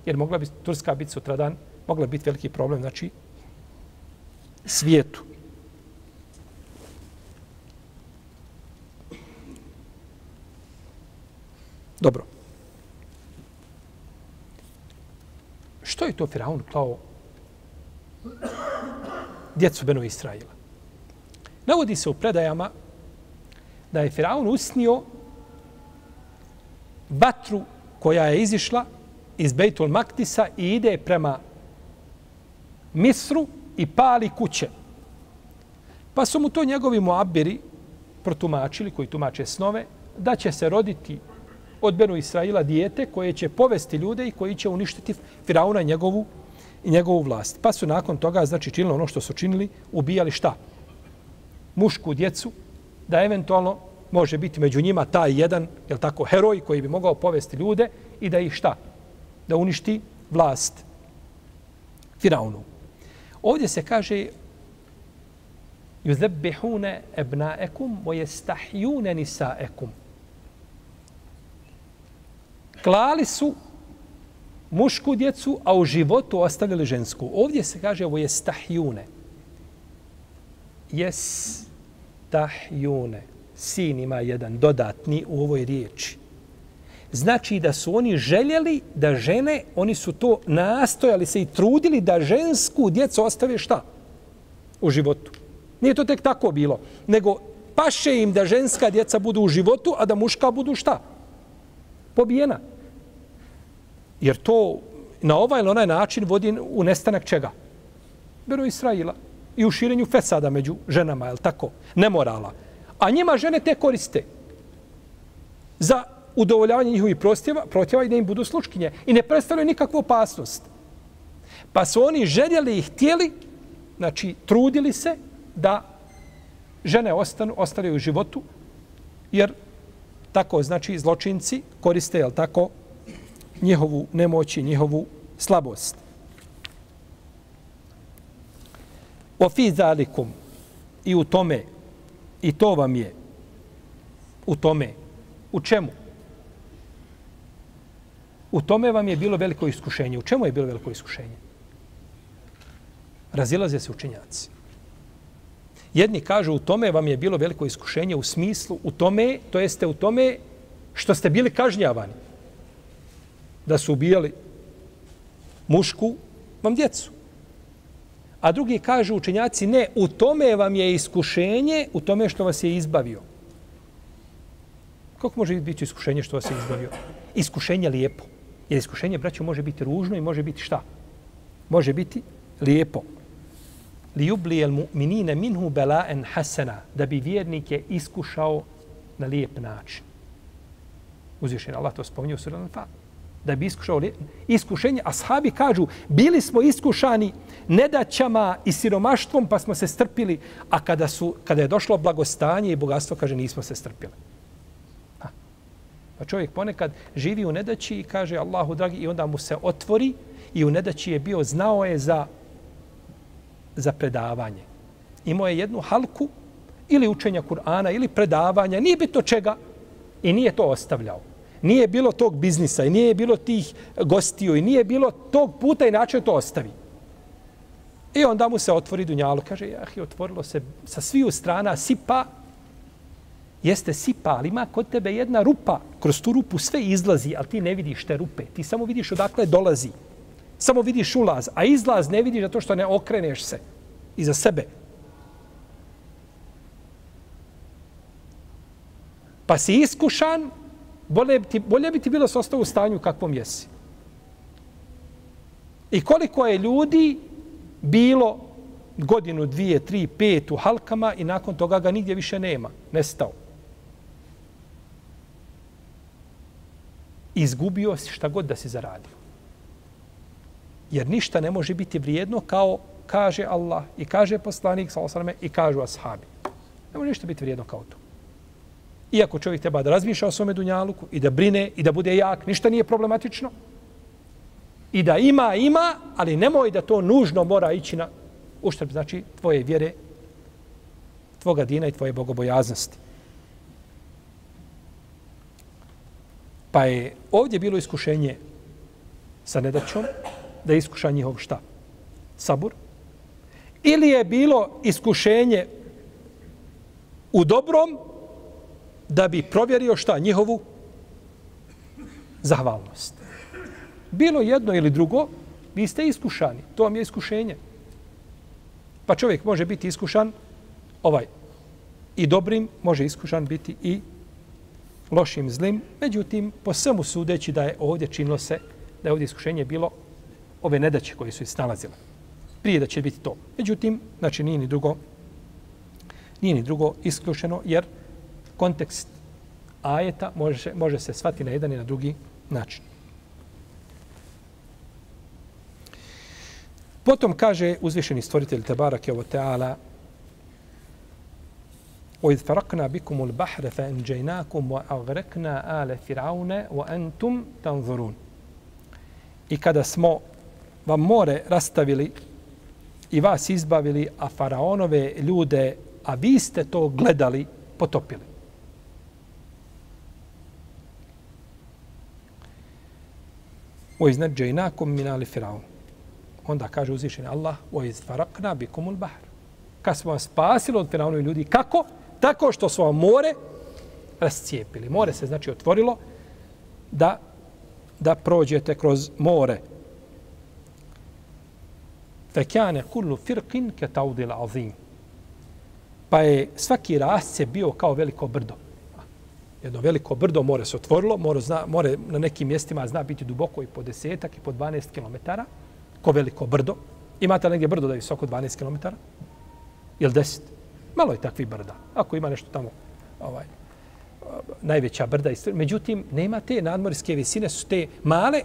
jer mogla bi Turska biti sutradan, mogla biti veliki problem, znači, svijetu. Dobro. Što je to Firaun klao djecu Beno Israila? Navodi se u predajama da je Firaun usnio vatru koja je izišla iz Bejtul Maktisa i ide prema Misru i pali kuće. Pa su mu to njegovi muabiri protumačili, koji tumače snove, da će se roditi od Benu Israila dijete koje će povesti ljude i koji će uništiti Firauna i njegovu, i njegovu vlast. Pa su nakon toga, znači, činili ono što su činili, ubijali šta? Mušku djecu, da eventualno može biti među njima taj jedan, je tako, heroj koji bi mogao povesti ljude i da ih šta? Da uništi vlast Firaunu. Ovdje se kaže yuzabbihuna abna'akum wa yastahyuna nisa'akum. Klali su mušku djecu, a u životu ostavljali žensku. Ovdje se kaže ovo je stahjune. Jes tahjune. Sin ima jedan dodatni u ovoj riječi. Znači da su oni željeli da žene, oni su to nastojali se i trudili da žensku djecu ostave šta? U životu. Nije to tek tako bilo. Nego paše im da ženska djeca budu u životu, a da muška budu šta? Pobijena. Jer to na ovaj ili onaj način vodi u nestanak čega? Beru Israila. I u širenju fesada među ženama, je tako? Nemorala. A njima žene te koriste za udovoljavanje njihovih prostjeva, protjeva i da im budu sluškinje. I ne predstavljaju nikakvu opasnost. Pa su oni željeli i htjeli, znači trudili se da žene ostanu, ostali u životu, jer tako, znači, zločinci koriste, jel tako, njihovu nemoć i njihovu slabost. Ofi zalikum i u tome, i to vam je, u tome, u čemu? U tome vam je bilo veliko iskušenje. U čemu je bilo veliko iskušenje? Razilaze se učenjaci. Jedni kažu u tome vam je bilo veliko iskušenje u smislu u tome, to jeste u tome što ste bili kažnjavani. Da su ubijali mušku, vam djecu. A drugi kažu učenjaci, ne, u tome vam je iskušenje, u tome što vas je izbavio. Kako može biti iskušenje što vas je izbavio? Iskušenje lijepo. Jer iskušenje, braćo, može biti ružno i može biti šta? Može biti lijepo li jubli al mu'minina minhu bela'en hasana da bi vjernike iskušao na lijep način. Uzvišen Allah to spominje u sura Al-Fat. Da bi iskušao iskušenje. Ashabi kažu, bili smo iskušani nedaćama i siromaštvom, pa smo se strpili, a kada, su, kada je došlo blagostanje i bogatstvo, kaže, nismo se strpili. Ha. Pa čovjek ponekad živi u nedaći i kaže, Allahu dragi, i onda mu se otvori i u nedaći je bio, znao je za za predavanje. Imao je jednu halku ili učenja Kur'ana ili predavanja, nije bitno čega i nije to ostavljao. Nije bilo tog biznisa i nije bilo tih gostiju i nije bilo tog puta i način to ostavi. I onda mu se otvori dunjalo. Kaže, jah, i otvorilo se sa sviju strana sipa. Jeste sipa, ali ima kod tebe jedna rupa. Kroz tu rupu sve izlazi, ali ti ne vidiš te rupe. Ti samo vidiš odakle dolazi. Samo vidiš ulaz, a izlaz ne vidiš zato što ne okreneš se iza sebe. Pa si iskušan, bolje bi ti, bolje bi ti bilo se ostao u stanju kakvom jesi. I koliko je ljudi bilo godinu, dvije, tri, pet u halkama i nakon toga ga nigdje više nema. Nestao. Izgubio si šta god da si zaradio. Jer ništa ne može biti vrijedno kao kaže Allah i kaže poslanik sa i kažu ashabi. Ne može ništa biti vrijedno kao to. Iako čovjek treba da razmišlja o svome dunjaluku i da brine i da bude jak, ništa nije problematično. I da ima, ima, ali nemoj da to nužno mora ići na uštrb, znači tvoje vjere, tvoga dina i tvoje bogobojaznosti. Pa je ovdje bilo iskušenje sa nedaćom, da iskuša njihov šta? Sabur. Ili je bilo iskušenje u dobrom da bi provjerio šta? Njihovu zahvalnost. Bilo jedno ili drugo, vi ste iskušani. To vam je iskušenje. Pa čovjek može biti iskušan ovaj i dobrim, može iskušan biti i lošim zlim. Međutim, po svemu sudeći da je ovdje činilo se, da je ovdje iskušenje bilo ove nedaće koje su snalazile. Prije da će biti to. Međutim, znači nije ni drugo, nije ni drugo isključeno, jer kontekst ajeta može, može se svati na jedan i na drugi način. Potom kaže uzvišeni stvoritelj Tebarak je ovo Teala وَإِذْ فَرَقْنَا بِكُمُ الْبَحْرَ فَأَنْجَيْنَاكُمْ وَأَغْرَقْنَا آلَ فِرْعَوْنَ وَأَنْتُمْ تَنْظُرُونَ I kada smo vam more rastavili i vas izbavili, a faraonove ljude, a vi ste to gledali, potopili. وَإِذْنَا min ali لِفِرَاونَ Onda kaže uzvišen Allah, وَإِذْ فَرَقْنَا bikumul bahar. Kad smo vam spasili od Firaunovi ljudi, kako? Tako što smo vam more rascijepili. More se znači otvorilo da, da prođete kroz more. فَكَانَ كُلُّ ke taudil azim. Pa je svaki rasce bio kao veliko brdo. Jedno veliko brdo more se otvorilo, more, zna, more na nekim mjestima zna biti duboko i po desetak i po 12 km, ko veliko brdo. Imate negdje brdo da je visoko 12 km? Ili 10? Malo je takvi brda. Ako ima nešto tamo, ovaj, najveća brda. Međutim, nema te nadmorske visine, su te male.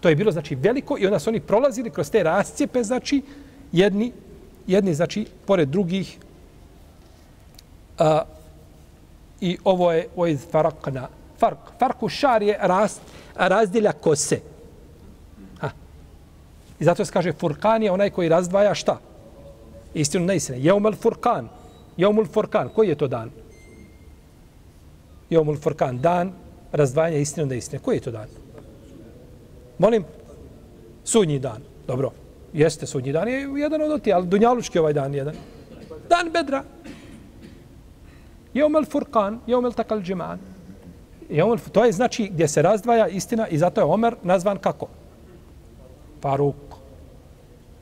To je bilo, znači, veliko i onda su oni prolazili kroz te rascijepe, znači, jedni, jedni znači, pored drugih. A, I ovo je ovo farakna. Fark. Farku šar je rast, razdjelja kose. Ha. I zato se kaže furkan je onaj koji razdvaja šta? Istinu neistine. Jeumel furkan. Jeumel furkan. Koji je to dan? Jeumel furkan. Dan razdvajanja istinu neistine. Koji je to dan? Molim? Sudnji dan. Dobro. Jeste sudnji dan. Je jedan od oti, ali dunjalučki ovaj dan jedan. Dan bedra. Jeumel furkan. Jeumel takal džeman. Jeumel, to je znači gdje se razdvaja istina i zato je Omer nazvan kako? Faruk.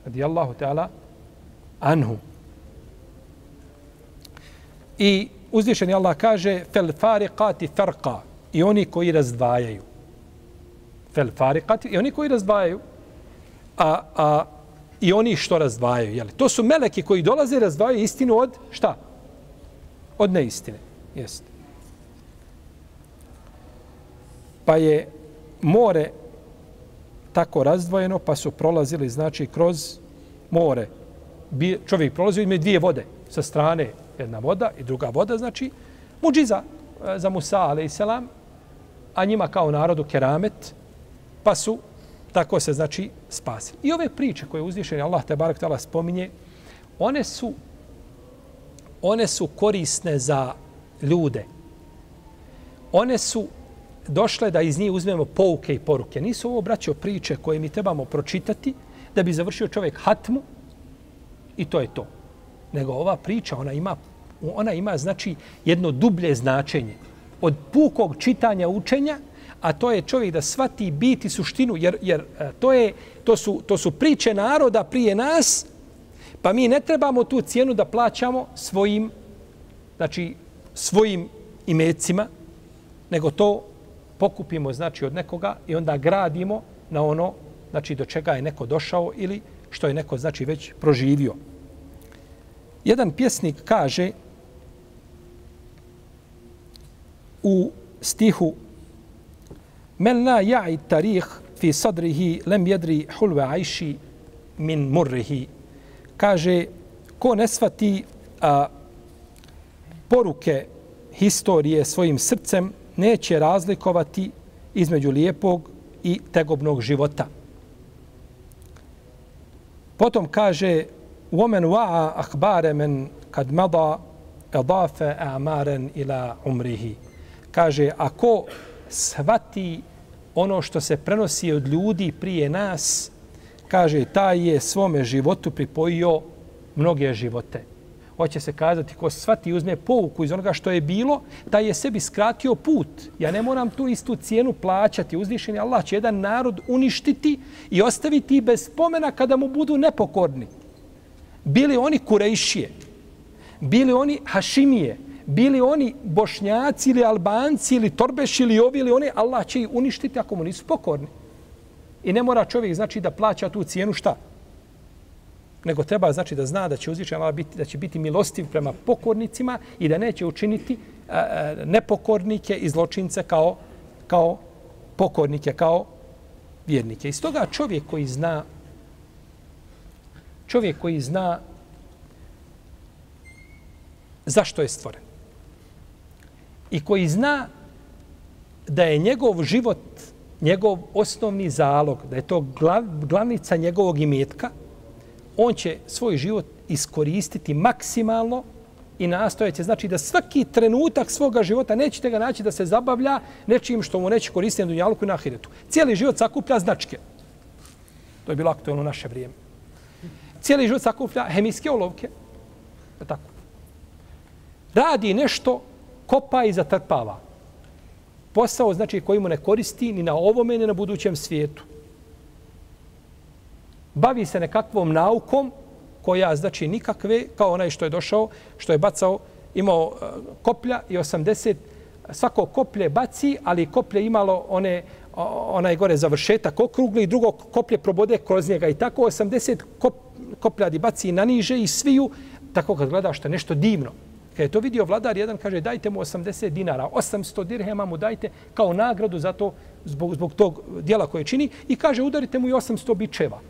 Radijallahu ta'ala anhu. I uzvišeni Allah kaže fel fariqati farqa i oni koji razdvajaju. Fel fariqati i oni koji razdvajaju. A, a i oni što razdvajaju. Jeli? To su meleki koji dolaze i razdvajaju istinu od šta? Od neistine. Jeste. Pa je more tako razdvojeno, pa su prolazili, znači, kroz more čovjek prolazio ime dvije vode sa strane jedna voda i druga voda znači muđiza e, za Musa a.s. a njima kao narodu keramet pa su tako se znači spasili. I ove priče koje uzvišeni Allah te barak tala spominje one su one su korisne za ljude. One su došle da iz njih uzmemo pouke i poruke. Nisu ovo, braćo, priče koje mi trebamo pročitati da bi završio čovjek hatmu i to je to. Nego ova priča, ona ima, ona ima znači jedno dublje značenje. Od pukog čitanja učenja, a to je čovjek da svati biti suštinu, jer, jer e, to, je, to, su, to su priče naroda prije nas, pa mi ne trebamo tu cijenu da plaćamo svojim, znači, svojim imecima, nego to pokupimo znači od nekoga i onda gradimo na ono znači do čega je neko došao ili što je neko znači već proživio. Jedan pjesnik kaže u stihu Men la ja'i tarih fi sadrihi lem jedri hulve ajši min murrihi Kaže, ko ne svati a, poruke historije svojim srcem, neće razlikovati između lijepog i tegobnog života. Potom kaže ومن وعى أخبار من kad mada edafe amaren ila umrihi. Kaže, ako svati ono što se prenosi od ljudi prije nas, kaže, taj je svome životu pripojio mnoge živote. Hoće se kazati, ko svati uzme pouku iz onoga što je bilo, taj je sebi skratio put. Ja ne moram tu istu cijenu plaćati. Uzvišeni Allah će jedan narod uništiti i ostaviti bez spomena kada mu budu nepokorni bili oni kurejšije, bili oni Hašimije, bili oni Bošnjaci ili Albanci ili Torbeš ili ovi ili oni, Allah će ih uništiti ako mu nisu pokorni. I ne mora čovjek znači da plaća tu cijenu šta? Nego treba znači da zna da će uzvišen Allah biti, da će biti milostiv prema pokornicima i da neće učiniti a, a, nepokornike i zločince kao, kao pokornike, kao vjernike. Iz toga čovjek koji zna čovjek koji zna zašto je stvoren i koji zna da je njegov život njegov osnovni zalog, da je to glav, glavnica njegovog imetka, on će svoj život iskoristiti maksimalno i nastojeće. Znači da svaki trenutak svoga života nećete ga naći da se zabavlja nečim što mu neće koristiti na dunjalku i na ahiretu. Cijeli život sakuplja značke. To je bilo aktualno u naše vrijeme. Cijeli život sakuplja hemijske olovke. Je tako. Radi nešto, kopa i zatrpava. Posao znači koji mu ne koristi ni na ovome ni na budućem svijetu. Bavi se nekakvom naukom koja znači nikakve, kao onaj što je došao, što je bacao, imao e, koplja i 80, svako koplje baci, ali koplje imalo one, onaj gore završetak okrugli i drugo koplje probode kroz njega i tako 80 kop, kopljadi baci na niže i sviju, tako kad gledaš što je nešto divno. Kad je to vidio vladar, jedan kaže dajte mu 80 dinara, 800 dirhema mu dajte kao nagradu za to, zbog, zbog tog dijela koje čini i kaže udarite mu i 800 bičeva.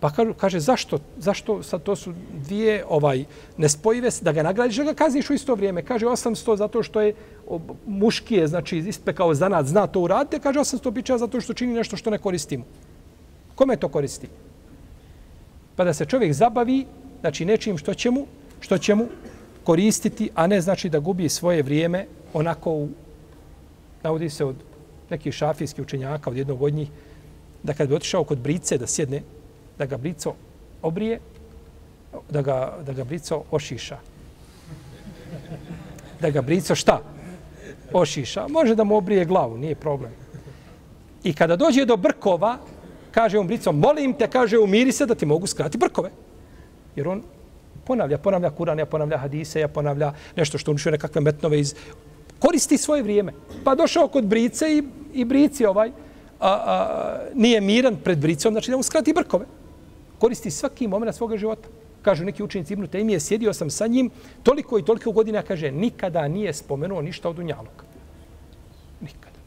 Pa kaže, kaže zašto? Zašto sad to su dvije ovaj nespojive da ga nagradiš, da ga kazniš u isto vrijeme. Kaže 800 zato što je muški je, znači ispekao zanat, zna to uraditi. Kaže 800 bičeva zato što čini nešto što ne koristimo. Kome to koristi? Pa da se čovjek zabavi, znači nečim što će mu, što će mu koristiti, a ne znači da gubi svoje vrijeme onako u, navodi se od nekih šafijskih učenjaka, od jednog od njih, da kad bi otišao kod brice da sjedne, da ga brico obrije, da ga, da ga brico ošiša. Da ga brico šta? Ošiša. Može da mu obrije glavu, nije problem. I kada dođe do brkova, kaže on brico, molim te, kaže, umiri se da ti mogu skrati brkove. Jer on ponavlja, ponavlja Kur'an, ja ponavlja hadise, ja ponavlja nešto što unišuje nekakve metnove iz... Koristi svoje vrijeme. Pa došao kod brice i, i brici ovaj, a, a, nije miran pred bricom, znači da mu skrati brkove koristi svaki moment svoga života. Kažu neki učenici Ibnu Tejmije, sjedio sam sa njim toliko i toliko godina, kaže, nikada nije spomenuo ništa od Dunjaluka. Nikada.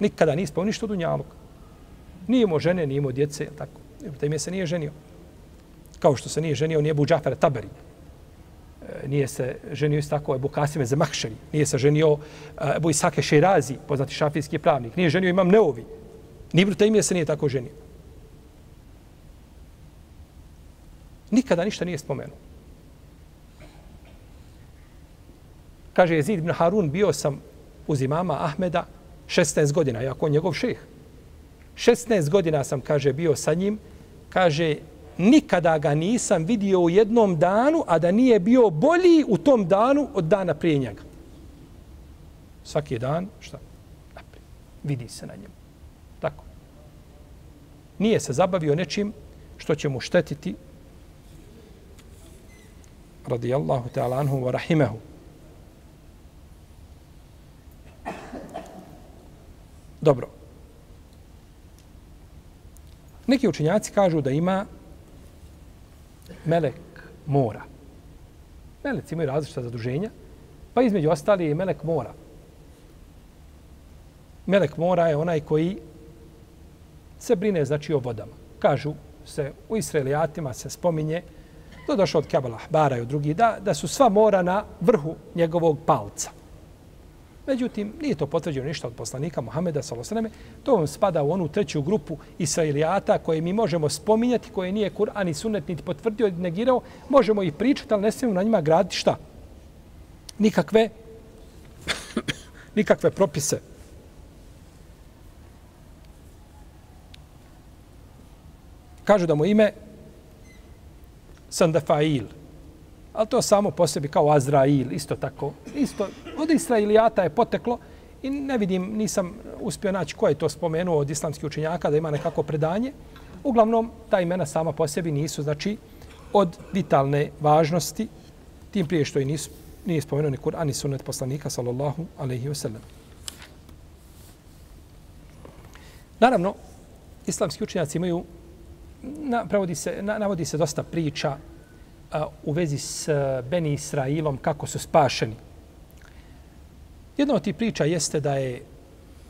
Nikada nije spomenuo ništa od Dunjaluka. Nije imao žene, nije imao djece, tako. Ibnu Tejmije se nije ženio. Kao što se nije ženio, nije Ebu Džafer Taberi. E, nije se ženio isto tako Ebu Kasime Zemahšeri. Nije se ženio e, Ebu Isake Šerazi, poznati šafijski pravnik. Nije ženio Imam Neovi. Ni Ibnu Tejmije se nije tako ženio. Nikada ništa nije spomenuo. Kaže Jezid ibn Harun, bio sam uz imama Ahmeda 16 godina, jako njegov šeh. 16 godina sam, kaže, bio sa njim. Kaže, nikada ga nisam vidio u jednom danu, a da nije bio bolji u tom danu od dana prije njega. Svaki dan, šta? Naprijed. Vidi se na njemu. Tako. Nije se zabavio nečim što će mu štetiti radijallahu ta'ala anhu wa rahimehu. Dobro. Neki učenjaci kažu da ima melek mora. Meleci imaju različita zaduženja, pa između ostali je melek mora. Melek mora je onaj koji se brine znači o vodama. Kažu se u Israelijatima se spominje To došlo od Kebala, Ahbara i od drugih, da, da su sva mora na vrhu njegovog palca. Međutim, nije to potvrđeno ništa od poslanika Muhameda s.a.v. To vam spada u onu treću grupu israelijata koje mi možemo spominjati, koje nije Kur'an i Sunnet niti potvrdio, negirao. Možemo ih pričati, ali ne smijemo na njima graditi šta? Nikakve, nikakve propise. Kažu da mu ime Sandafail. Ali to samo po sebi kao Azrail, isto tako. Isto, od Israilijata je poteklo i ne vidim, nisam uspio naći ko je to spomenuo od islamskih učenjaka da ima nekako predanje. Uglavnom, ta imena sama po sebi nisu, znači, od vitalne važnosti Tim prije što i nisu, nije spomenuo ni Kur'an i sunnet poslanika, sallallahu alaihi wasallam. Naravno, islamski učenjaci imaju, na, se, na, navodi se dosta priča u vezi s Beni Israilom, kako su spašeni. Jedna od tih priča jeste da je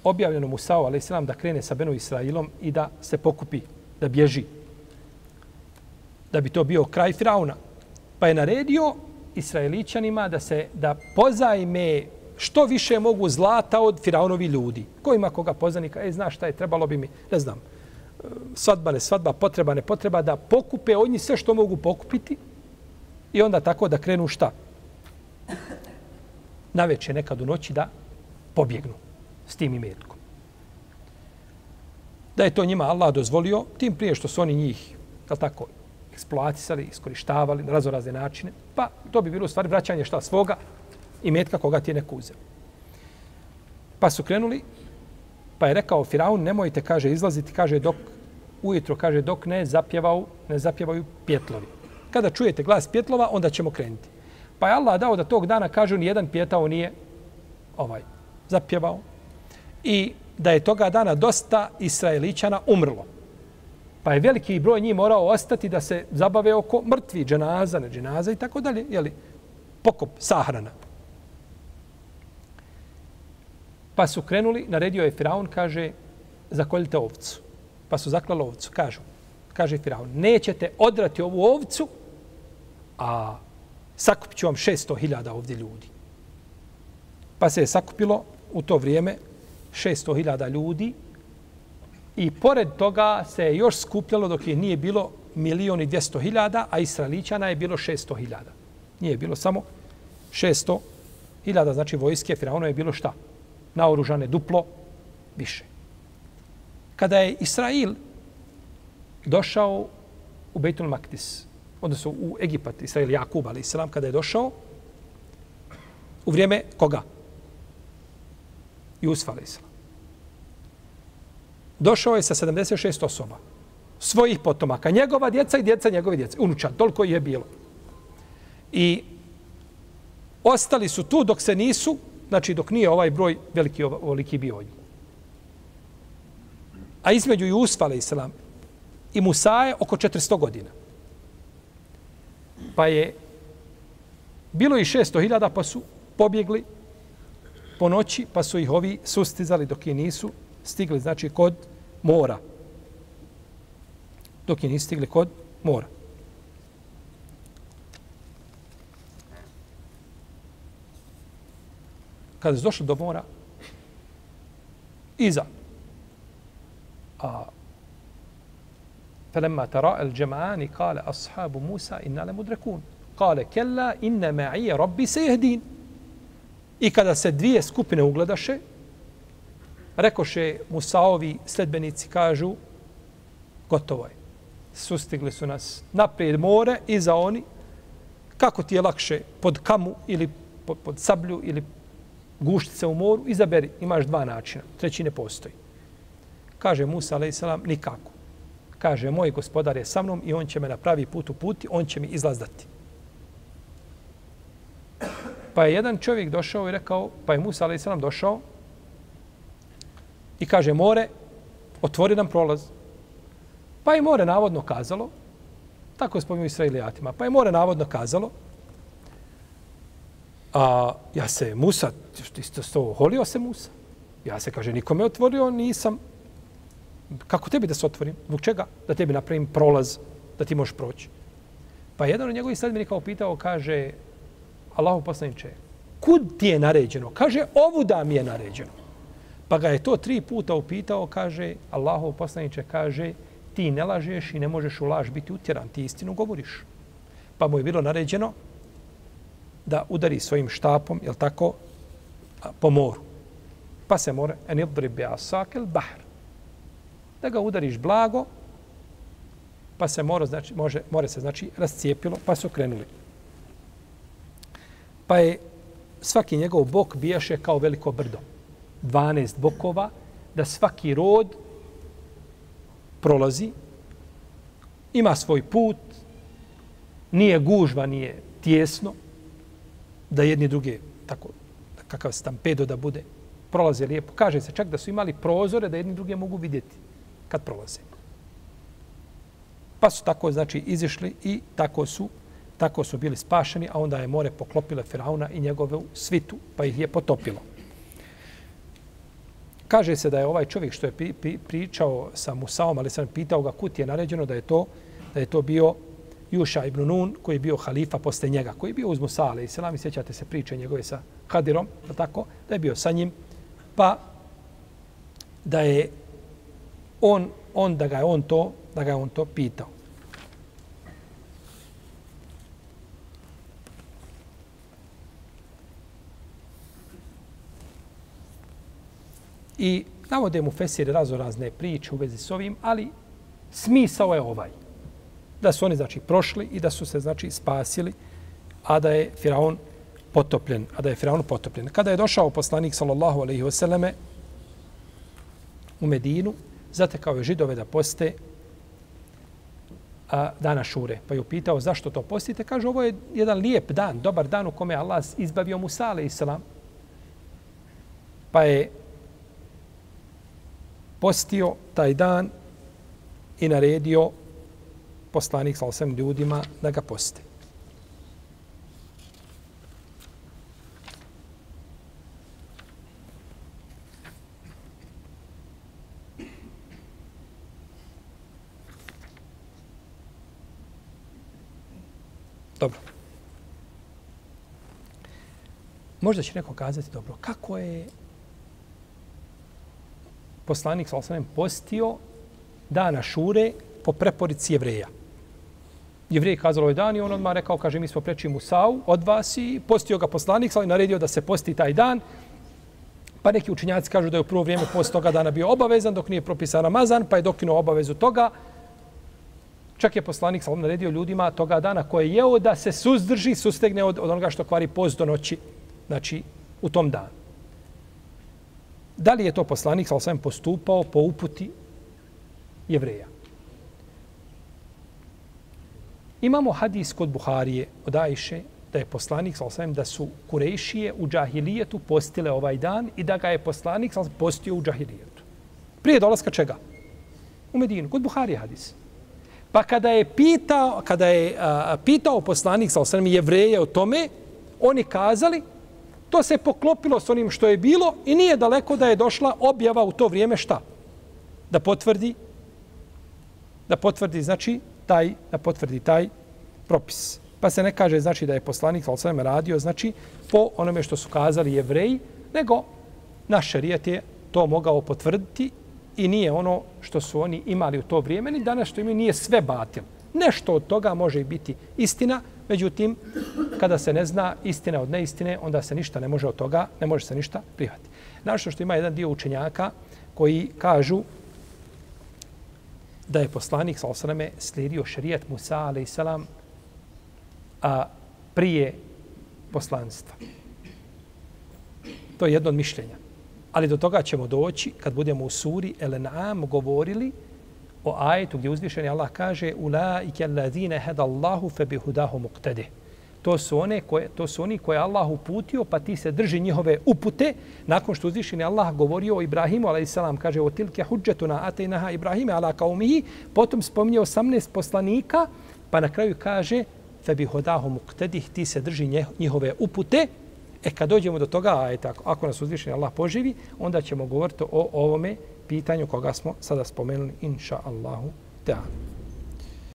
objavljeno Musao, ali da krene sa Benu Israilom i da se pokupi, da bježi. Da bi to bio kraj Firauna. Pa je naredio Israelićanima da se da pozajme što više mogu zlata od Firaunovi ljudi. Ko ima koga poznanika? E, znaš šta je, trebalo bi mi, ne znam, e, svadba, ne svadba, potreba, ne potreba, da pokupe od njih sve što mogu pokupiti i onda tako da krenu šta? Na večer nekad u noći da pobjegnu s tim imetkom. Da je to njima Allah dozvolio, tim prije što su oni njih, jel tako, eksploatisali, iskorištavali na razorazne načine, pa to bi bilo u stvari vraćanje šta svoga imetka koga ti je neko uzeo. Pa su krenuli, pa je rekao Firaun, nemojte, kaže, izlaziti, kaže, dok ujutro, kaže, dok ne zapjevao, ne zapjevaju pjetlovi. Kada čujete glas pjetlova, onda ćemo krenuti. Pa je Allah dao da tog dana, kažu, ni jedan pjetao nije ovaj, zapjevao. I da je toga dana dosta Israelićana umrlo. Pa je veliki broj njih morao ostati da se zabave oko mrtvi, dženaza, ne dženaza i tako dalje. Jeli, pokop, sahrana. Pa su krenuli, naredio je Firaun, kaže, zakoljite ovcu. Pa su zaklali ovcu, kažu. Kaže Firaun, nećete odrati ovu ovcu, a sakupit ću vam 600.000 ovdje ljudi. Pa se je sakupilo u to vrijeme 600.000 ljudi i pored toga se je još skupljalo dok je nije bilo milion i dvjesto hiljada, a Israelićana je bilo 600.000. Nije bilo samo 600.000, znači vojske Firauna je bilo šta? Naoružane duplo više. Kada je Israil došao u Bejtul Maktis, odnosno u Egipat, Israil Jakub, ali Islam, kada je došao, u vrijeme koga? Jusuf, ali Islam. Došao je sa 76 osoba, svojih potomaka, njegova djeca i djeca njegove djece, unuča, toliko je bilo. I ostali su tu dok se nisu, znači dok nije ovaj broj veliki veliki bio od A između Jusuf, ali Islam, i Musa je oko 400 godina. Pa je bilo i 600.000 pa su pobjegli po noći, pa su ih ovi sustizali dok je nisu stigli, znači, kod mora. Dok je nisu stigli kod mora. Kada su došli do mora, iza, a فلما ترى الجمعان قال أصحاب موسى إنا لمدركون قال كلا إن معي ربي سيهدين I kada se dvije skupine ugledaše, rekoše Musaovi sledbenici, kažu, gotovo je. Sustigli su nas naprijed more i za oni, kako ti je lakše pod kamu ili pod, pod sablju ili guštice u moru, izaberi, imaš dva načina, treći ne postoji. Kaže Musa, a.s. nikako. Kaže, moj gospodar je sa mnom i on će me na pravi put uputi, on će mi izlazdati. Pa je jedan čovjek došao i rekao, pa je Musa a.s. došao i kaže, more, otvori nam prolaz. Pa je more navodno kazalo, tako je spomenuo Israilijatima, pa je more navodno kazalo, a ja se, Musa, ti ste to holio se Musa? Ja se, kaže, nikome otvorio, nisam. Kako tebi da se otvorim? Zbog čega? Da tebi napravim prolaz, da ti možeš proći. Pa jedan od njegovih sledbenika upitao, kaže, Allahu poslaniče, kud ti je naređeno? Kaže, ovu da mi je naređeno. Pa ga je to tri puta upitao, kaže, Allahu poslaniče, kaže, ti ne lažeš i ne možeš u laž biti utjeran, ti istinu govoriš. Pa mu je bilo naređeno da udari svojim štapom, jel tako, po moru. Pa se more, en idri bi asakel bahr. Da ga udariš blago, pa se mora, znači, može, more se znači rascijepilo, pa su krenuli. Pa je svaki njegov bok bijaše kao veliko brdo. 12 bokova, da svaki rod prolazi, ima svoj put, nije gužva, nije tjesno, da jedni druge, tako, kakav stampedo da bude, prolaze lijepo. Kaže se čak da su imali prozore da jedni druge mogu vidjeti kad prolaze. Pa su tako, znači, izišli i tako su, tako su bili spašeni, a onda je more poklopile Firauna i njegove svitu, pa ih je potopilo. Kaže se da je ovaj čovjek što je pri, pri, pričao sa Musaom, ali sam pitao ga kut je naređeno da je to da je to bio Juša ibn Nun, koji je bio halifa posle njega, koji je bio uz Musa, ali se i sjećate se priče njegove sa Hadirom, da tako, da je bio sa njim, pa da je on, on da ga je on to, da ga je on to pitao. I navode mu Fesir razorazne priče u vezi s ovim, ali smisao je ovaj. Da su oni, znači, prošli i da su se, znači, spasili, a da je Firaun potopljen, a da je Firaun potopljen. Kada je došao poslanik, sallallahu alaihi wasallame, u Medinu, zatekao je židove da poste a, dana šure. Pa je upitao zašto to postite. Kaže, ovo je jedan lijep dan, dobar dan u kome Allah izbavio Musa, alaihi islam. Pa je postio taj dan i naredio poslanik sa osam ljudima da ga poste. Dobro. Možda će neko kazati, dobro, kako je poslanik sa osvijem postio dana šure po preporici jevreja. Jevrej kazalo ovaj dan i on odmah rekao, kaže, mi smo preči Musau od vas i postio ga poslanik, sa naredio da se posti taj dan. Pa neki učinjaci kažu da je u prvo vrijeme post toga dana bio obavezan dok nije propisan Ramazan, pa je dokinuo obavezu toga. Čak je poslanik sa naredio ljudima toga dana koje je jeo da se suzdrži, sustegne od, od onoga što kvari post do noći, znači u tom danu. Da li je to poslanik sa postupao po uputi jevreja? Imamo hadis kod Buharije od Ajše da je poslanik sa da su Kurejšije u džahilijetu postile ovaj dan i da ga je poslanik sa postio u džahilijetu. Prije dolaska čega? U Medinu. Kod Buharije hadis. Pa kada je pitao, kada je a, pitao poslanik sa osvijem jevreje o tome, oni kazali To se poklopilo s onim što je bilo i nije daleko da je došla objava u to vrijeme šta? Da potvrdi da potvrdi znači taj da potvrdi taj propis. Pa se ne kaže znači da je poslanik sallallahu radio znači po onome što su kazali jevreji, nego naš šerijat je to mogao potvrditi i nije ono što su oni imali u to vrijeme, ni danas što imaju nije sve batil. Nešto od toga može biti istina, Međutim, kada se ne zna istina od neistine, onda se ništa ne može od toga, ne može se ništa prihvatiti. Našto što ima jedan dio učenjaka koji kažu da je poslanik sa osrame slijedio šarijet Musa a.s. a prije poslanstva. To je jedno od mišljenja. Ali do toga ćemo doći kad budemo u suri Elenam govorili o ajetu gdje uzvišeni Allah kaže ulaike allazine hada Allahu fe bihudahu muqtadi. To su one koje to su oni koje Allah uputio pa ti se drži njihove upute nakon što uzvišeni Allah govorio o Ibrahimu alejselam kaže o tilke huđetuna atejnaha Ibrahime ala kaumihi potom spominje 18 poslanika pa na kraju kaže fe bihudahu muqtadi ti se drži njihove upute E kad dođemo do toga, a tako, ako nas uzvišeni Allah poživi, onda ćemo govoriti o ovome pitanju koga smo sada spomenuli, inša Allahu ta'ala.